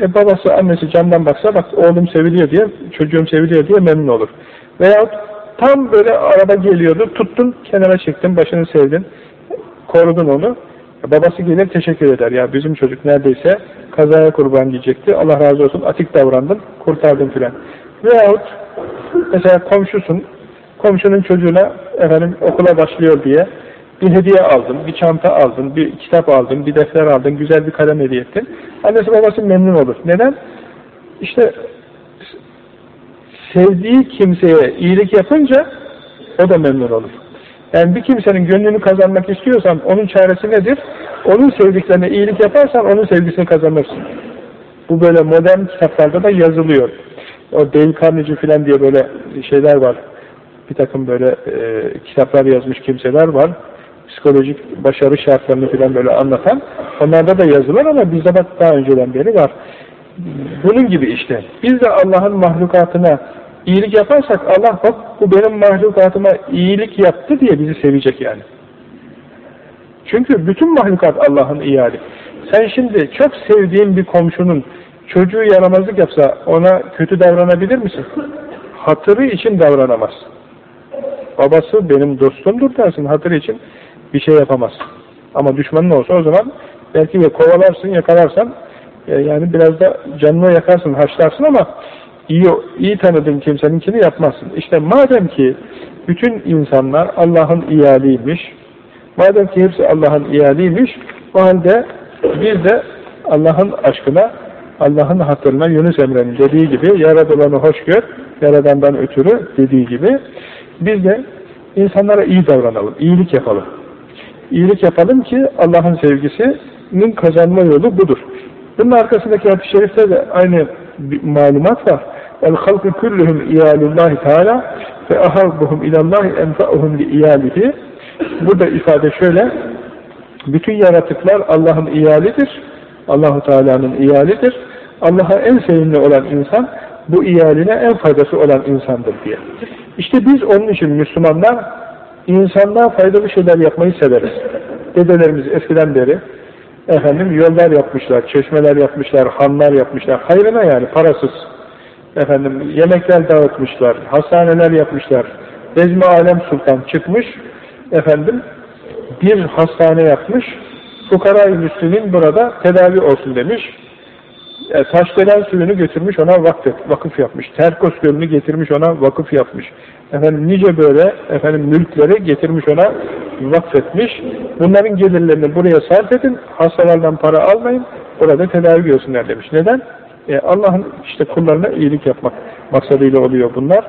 E babası, annesi camdan baksa bak oğlum seviliyor diye, çocuğum seviliyor diye memnun olur. Veyahut tam böyle araba geliyordu, tuttun, kenara çektin, başını sevdin, korudun onu. Babası gelir teşekkür eder. Ya bizim çocuk neredeyse kazaya kurban diyecekti. Allah razı olsun atik davrandın, kurtardın filan. Veyahut mesela komşusun, komşunun çocuğuna efendim okula başlıyor diye bir hediye aldın, bir çanta aldın, bir kitap aldın, bir defter aldın, güzel bir kalem hediye ettin. Annesi babası memnun olur. Neden? İşte sevdiği kimseye iyilik yapınca o da memnun olur. Yani bir kimsenin gönlünü kazanmak istiyorsan onun çaresi nedir? Onun sevdiklerine iyilik yaparsan onun sevgisini kazanırsın. Bu böyle modern kitaplarda da yazılıyor. O Dale Carnegie filan diye böyle şeyler var. Bir takım böyle e, kitaplar yazmış kimseler var. Psikolojik başarı şartlarını filan böyle anlatan. Onlarda da yazılar ama bizde bak daha önceden beri var. Bunun gibi işte. Biz de Allah'ın mahlukatına iyilik yaparsak Allah bak bu benim mahlukatıma iyilik yaptı diye bizi sevecek yani. Çünkü bütün mahlukat Allah'ın iyali. Sen şimdi çok sevdiğin bir komşunun çocuğu yaramazlık yapsa ona kötü davranabilir misin? Hatırı için davranamaz. Babası benim dostumdur dersin hatırı için bir şey yapamaz. Ama düşmanın olsa o zaman belki de kovalarsın, yakalarsan e, yani biraz da canını yakarsın, haşlarsın ama iyi, iyi tanıdığın kimseninkini yapmazsın. İşte madem ki bütün insanlar Allah'ın iyaliymiş, madem ki hepsi Allah'ın iyaliymiş, o halde biz de Allah'ın aşkına, Allah'ın hatırına Yunus Emre'nin dediği gibi yaradılanı hoş gör, yaradandan ötürü dediği gibi biz de insanlara iyi davranalım, iyilik yapalım. İyilik yapalım ki Allah'ın sevgisinin kazanma yolu budur. Bunun arkasındaki hadis-i şerifte de aynı malumat var. El halkı kulluhum iyalullahi teala ve ahabbuhum ilallahi enfa'uhum li iyalihi. Burada ifade şöyle. Bütün yaratıklar Allah'ın iyalidir. Allahu Teala'nın iyalidir. Allah'a en sevimli olan insan bu iyaline en faydası olan insandır diye. İşte biz onun için Müslümanlar insanlığa faydalı şeyler yapmayı severiz. Dedelerimiz eskiden beri efendim yollar yapmışlar, çeşmeler yapmışlar, hanlar yapmışlar. Hayrına yani parasız. Efendim yemekler dağıtmışlar, hastaneler yapmışlar. Bezmi Alem Sultan çıkmış efendim bir hastane yapmış. Fukara-i Müslümin burada tedavi olsun demiş. E, Taşdelen suyunu götürmüş ona vakıf, vakıf yapmış. Terkos gölünü getirmiş ona vakıf yapmış. Efendim nice böyle efendim mülkleri getirmiş ona vakfetmiş. Bunların gelirlerini buraya sarf edin, hastalardan para almayın, burada tedavi görsünler demiş. Neden? E, Allah'ın işte kullarına iyilik yapmak maksadıyla oluyor bunlar.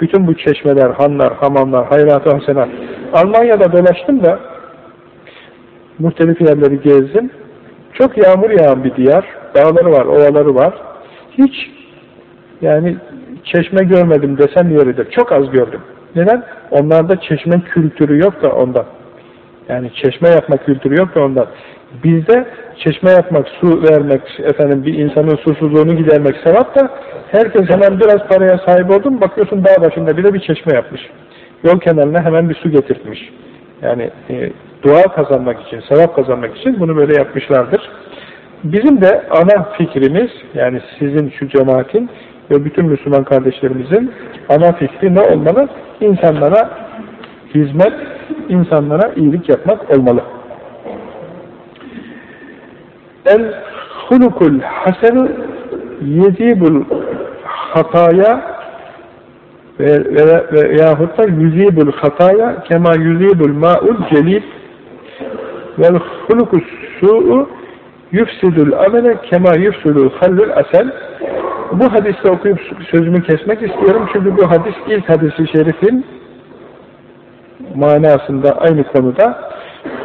Bütün bu çeşmeler, hanlar, hamamlar, hayrat-ı hasenat. Almanya'da dolaştım da muhtelif yerleri gezdim. Çok yağmur yağan bir diyar. Dağları var, ovaları var. Hiç yani çeşme görmedim desem yeridir. Çok az gördüm. Neden? Onlarda çeşme kültürü yok da ondan. Yani çeşme yapma kültürü yok da ondan. Bizde çeşme yapmak, su vermek, efendim bir insanın susuzluğunu gidermek sevap da herkes hemen biraz paraya sahip oldu mu bakıyorsun dağ başında bile bir çeşme yapmış. Yol kenarına hemen bir su getirtmiş. Yani e, dua kazanmak için, sevap kazanmak için bunu böyle yapmışlardır. Bizim de ana fikrimiz, yani sizin şu cemaatin ve bütün Müslüman kardeşlerimizin ana fikri ne olmalı? İnsanlara hizmet, insanlara iyilik yapmak olmalı. El hulukul hasenu yezibul hataya ve, ve, ve yahut da yüzibul hataya kema yüzibul ma'ul celil vel hulukus su'u yufsidul amele kema yufsidul hallul asel bu hadiste okuyup sözümü kesmek istiyorum çünkü bu hadis ilk hadisi şerifin manasında aynı konuda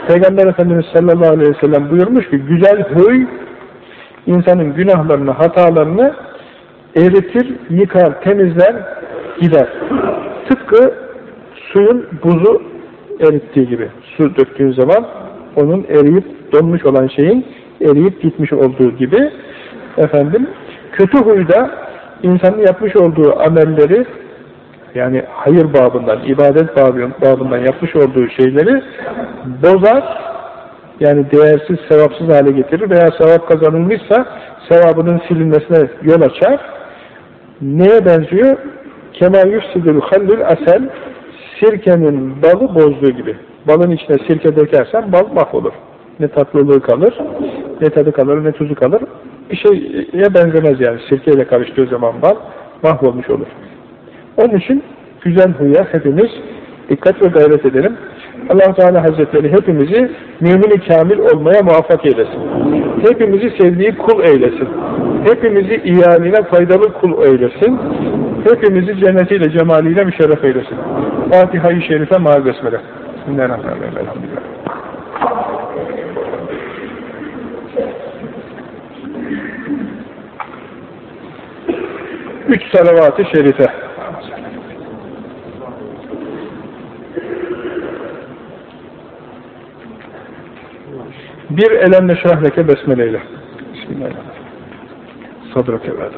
Peygamber Efendimiz sallallahu aleyhi ve sellem buyurmuş ki güzel huy insanın günahlarını, hatalarını eritir, yıkar, temizler, gider. Tıpkı suyun buzu erittiği gibi. Su döktüğün zaman onun eriyip donmuş olan şeyin eriyip gitmiş olduğu gibi efendim kötü huyda insanın yapmış olduğu amelleri yani hayır babından, ibadet babından yapmış olduğu şeyleri bozar, yani değersiz, sevapsız hale getirir veya sevap kazanılmışsa sevabının silinmesine yol açar. Neye benziyor? Kema yufsidul hallül asel sirkenin balı bozduğu gibi. Balın içine sirke dökersen bal mahvolur. Ne tatlılığı kalır, ne tadı kalır, ne tuzu kalır. Bir şeye benzemez yani. Sirkeyle karıştığı zaman bal mahvolmuş olur. Onun için güzel huya hepimiz dikkat ve gayret edelim. allah Teala Hazretleri hepimizi mümin kamil olmaya muvaffak eylesin. Hepimizi sevdiği kul eylesin. Hepimizi iyaline faydalı kul eylesin. Hepimizi cennetiyle, cemaliyle müşerref eylesin. Fatiha-i Şerife maal besmele. Bismillahirrahmanirrahim. Üç salavat-ı şerife. Bir elemle şahreke besmeleyle. Bismillahirrahmanirrahim. Sadrake ve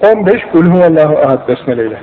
On beş Kulhuvallahu ahad besmeleyle.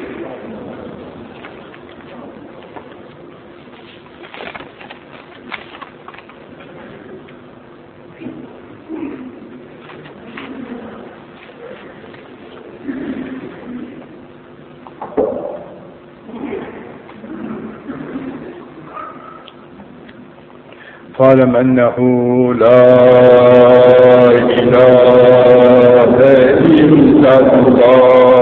فاعلم أنه لا إله إلا الله.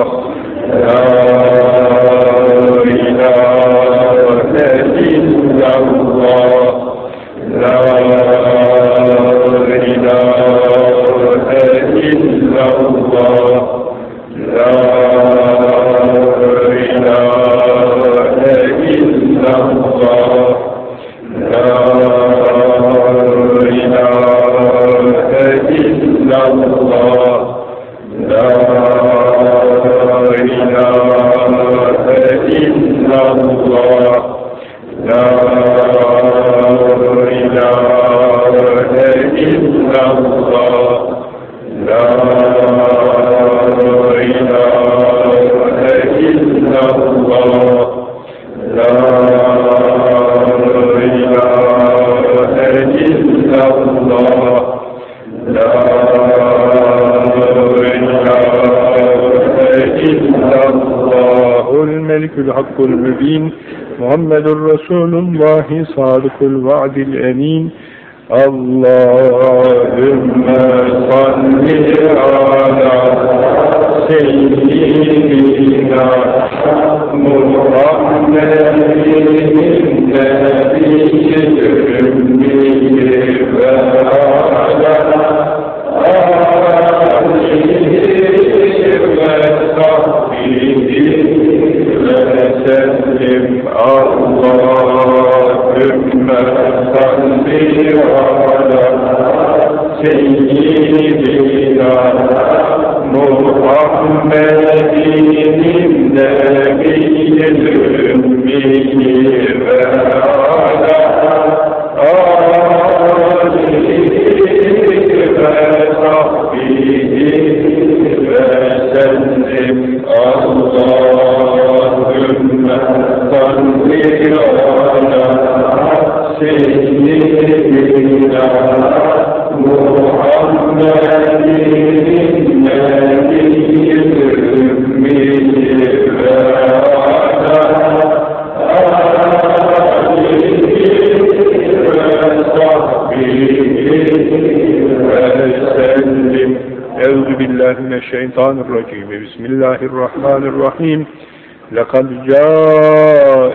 الوعد الأمين الشيطان الرجيم بسم الله الرحمن الرحيم لقد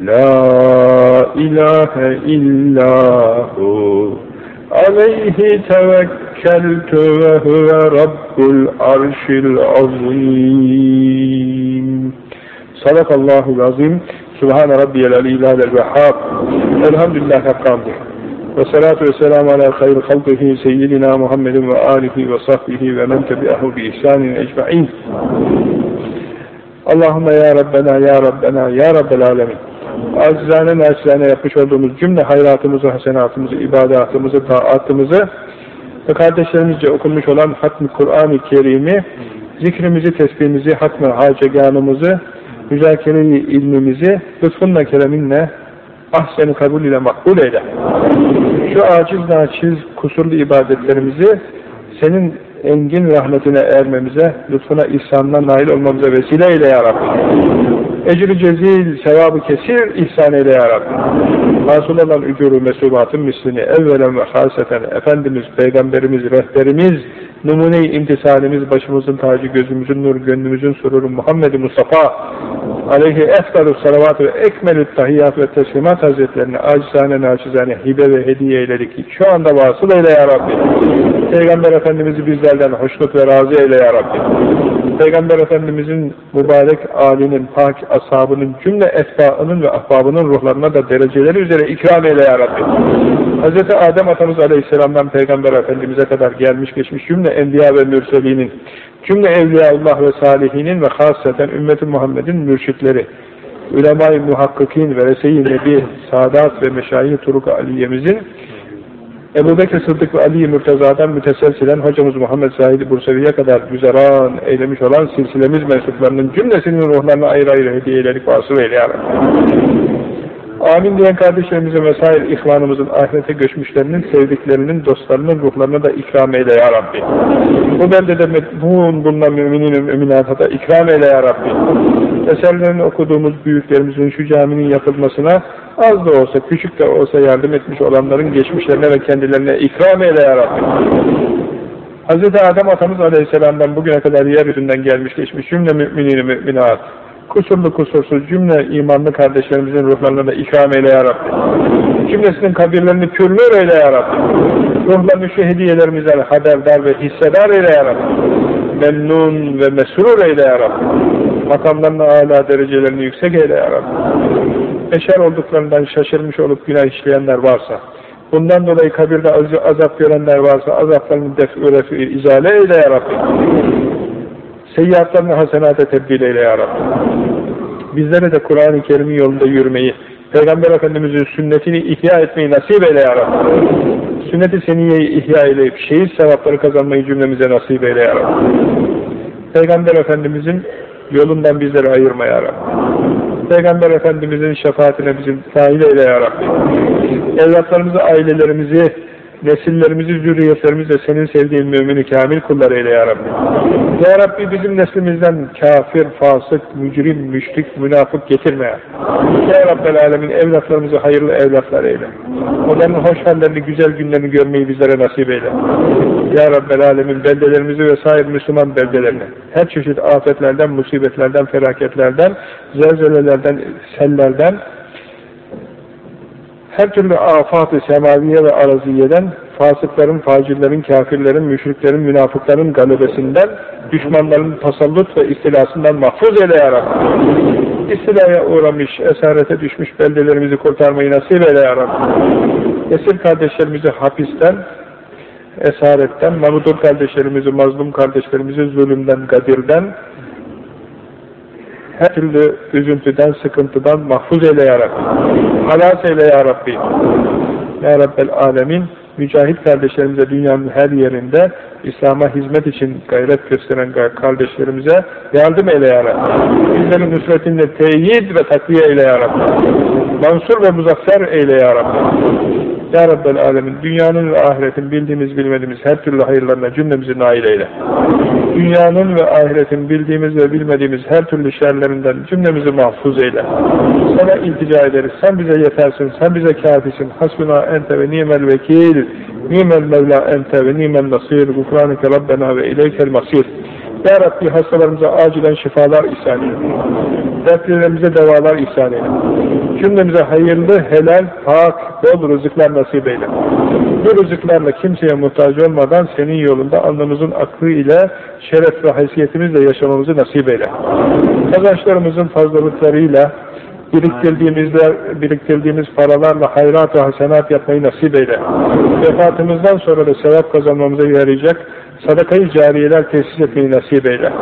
لا إله إلا هو. عليه توكلت وهو رب العرش العظيم. صدق الله العظيم. سبحان ربي العلي العلى الوهاب. الحمد لله حقا والصلاة والسلام على خير خلقه سيدنا محمد وآله وصحبه ومن تبعه بإحسان أجمعين. اللهم ya Rabbena ya Rabbena ya Rabbel Alemin acizane naçizane yapmış olduğumuz cümle hayratımızı, hasenatımızı, ibadatımızı, taatımızı ve kardeşlerimizce okunmuş olan Hatm-ı Kur'an-ı Kerim'i zikrimizi, tesbihimizi, hatm-ı haceganımızı, müzakere-i ilmimizi lütfunla kereminle ahsen-i kabul ile makbul eyle. Şu aciz naçiz kusurlu ibadetlerimizi senin engin rahmetine ermemize, lütfuna, ihsanına nail olmamıza vesile eyle ya Rabbi. Ecri cezil, sevabı kesir, ihsan eyle ya Rabbi. Hasıl olan ücuru mesubatın mislini evvelen ve haseten Efendimiz, Peygamberimiz, rehberimiz, numune-i imtisalimiz, başımızın tacı, gözümüzün nur, gönlümüzün sururu Muhammed Mustafa aleyhi efdalu salavat ve ekmelü tahiyyat ve teslimat hazretlerini acizane naçizane hibe ve hediye eyledik. Şu anda vasıl eyle ya. Peygamber Efendimiz'i bizlerden hoşnut ve razı eyle ya Rabbi. Peygamber Efendimiz'in mübarek âlinin, pak ashabının, cümle etbaının ve ahbabının ruhlarına da dereceleri üzere ikram eyle ya Rabbi. Hz. Adem Atamız Aleyhisselam'dan Peygamber Efendimiz'e kadar gelmiş geçmiş cümle enbiya ve mürselinin, cümle evliyaullah ve salihinin ve hasreten ümmeti Muhammed'in mürşitleri, ulema-i muhakkikin ve rese-i nebi, sadat ve meşayih turuk aliyemizin Ebu Bekir Sıddık ve Ali Mürteza'dan müteselsilen hocamız Muhammed Zahid Bursevi'ye kadar güzeran eylemiş olan silsilemiz mensuplarının cümlesinin ruhlarına ayrı ayrı hediye eyledik vasıl eyle ya Amin diyen kardeşlerimizin vesaire ihvanımızın ahirete göçmüşlerinin, sevdiklerinin, dostlarının ruhlarına da ikram eyle ya Rabbi. Bu beldede medbun bulunan müminin müminata da ikram eyle ya Rabbi. Eserlerini okuduğumuz büyüklerimizin şu caminin yapılmasına az da olsa, küçük de olsa yardım etmiş olanların geçmişlerine ve kendilerine ikram eyle ya Rabbi. Hz. Adem Atamız Aleyhisselam'dan bugüne kadar yeryüzünden gelmiş geçmiş cümle müminin müminat, kusurlu kusursuz cümle imanlı kardeşlerimizin ruhlarına ikram eyle ya Rabbi. Cümlesinin kabirlerini pürmür eyle ya Rabbi. Ruhlarını şu hediyelerimizden haberdar ve hissedar eyle ya. Memnun ve mesrur eyle ya Rabbi. Makamlarını âlâ derecelerini yüksek eyle ya Rabbi. Olduklarından şaşırmış olup günah işleyenler varsa, bundan dolayı kabirde azap görenler varsa azaplarını def-ü izale eyle ya. Seyyiatlarını hasenata tebdil eyle ya Rabbi. Bizlere de Kur'an-ı Kerim'in yolunda yürümeyi, Peygamber Efendimiz'in sünnetini ihya etmeyi nasip eyle ya Rabbi. Sünnet-i seniyeyi ihya eyleyip şehit sevapları kazanmayı cümlemize nasip eyle ya Rabbi. Peygamber Efendimiz'in yolundan bizleri ayırma ya Rabbi. Peygamber Efendimiz'in şefaatine bizim dahil eyle ya Rabbi. Evlatlarımızı, ailelerimizi, nesillerimizi, zürriyetlerimizi senin sevdiğin mümini kamil kulları eyle ya Rabbi. Ya Rabbi bizim neslimizden kafir, fasık, mücrim, müşrik, münafık getirme ya. Ya Rabbel Alemin evlatlarımızı hayırlı evlatlar eyle. Onların hoş hallerini, güzel günlerini görmeyi bizlere nasip eyle. Ya Rabbel Alemin beldelerimizi ve sair Müslüman beldelerini her çeşit afetlerden, musibetlerden, felaketlerden, zelzelelerden, sellerden, her türlü afat-ı semaviye ve araziyeden, fasıkların, facirlerin, kafirlerin, müşriklerin, münafıkların galebesinden, düşmanların tasallut ve istilasından mahfuz eyle ya. İstilaya uğramış, esarete düşmüş beldelerimizi kurtarmayı nasip eyle ya. Esir kardeşlerimizi hapisten, esaretten, mağdur kardeşlerimizi, mazlum kardeşlerimizi zulümden, gadirden, her türlü üzüntüden, sıkıntıdan mahfuz eyle ya Rabbi. Halas eyle ya Rabbi. Ya Rabbel Alemin, mücahit kardeşlerimize dünyanın her yerinde İslam'a hizmet için gayret gösteren kardeşlerimize yardım eyle ya Rabbi. Bizlerin nusretinde teyit ve takviye eyle ya. Mansur ve muzaffer eyle ya Rabbi. Ya Rabbel Alemin, dünyanın ve ahiretin bildiğimiz bilmediğimiz her türlü hayırlarına cümlemizi nail eyle. Dünyanın ve ahiretin bildiğimiz ve bilmediğimiz her türlü şerlerinden cümlemizi mahfuz eyle. Sana iltica ederiz. Sen bize yetersin, sen bize kafisin. Hasbuna ente ve nimel vekil. Nimel mevla ente ve nimel nasir. Gufranike Rabbena ve ileykel masir. Ya Rabbi hastalarımıza acilen şifalar ihsan eyle. Dertlerimize devalar ihsan eyle. Cümlemize hayırlı, helal, hak, bol rızıklar nasip eyle. Bu rızıklarla kimseye muhtaç olmadan senin yolunda alnımızın aklı ile şeref ve haysiyetimizle yaşamamızı nasip eyle. Kazançlarımızın fazlalıklarıyla biriktirdiğimizde biriktirdiğimiz paralarla hayrat ve hasenat yapmayı nasip eyle. Vefatımızdan sonra da sevap kazanmamıza yarayacak sadakayı cariyeler tesis etmeyi nasip eyle.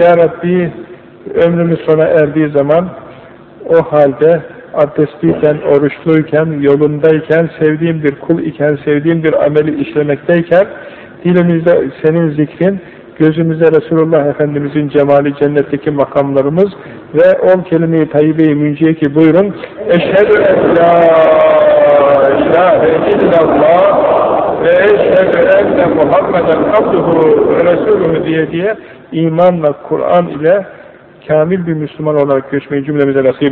Ya Rabbi ömrümüz sona erdiği zaman o halde abdestliyken, oruçluyken, yolundayken, sevdiğim bir kul iken, sevdiğim bir ameli işlemekteyken, dilimizde senin zikrin, gözümüzde Resulullah Efendimizin cemali cennetteki makamlarımız ve on kelime-i tayyibe-i münciye ki buyurun Eşhedü en la ilahe illallah ve eşhedü enne Muhammeden abduhu ve resuluhu diye diye imanla, Kur'an ile kamil bir Müslüman olarak göçmeyi cümlemize nasip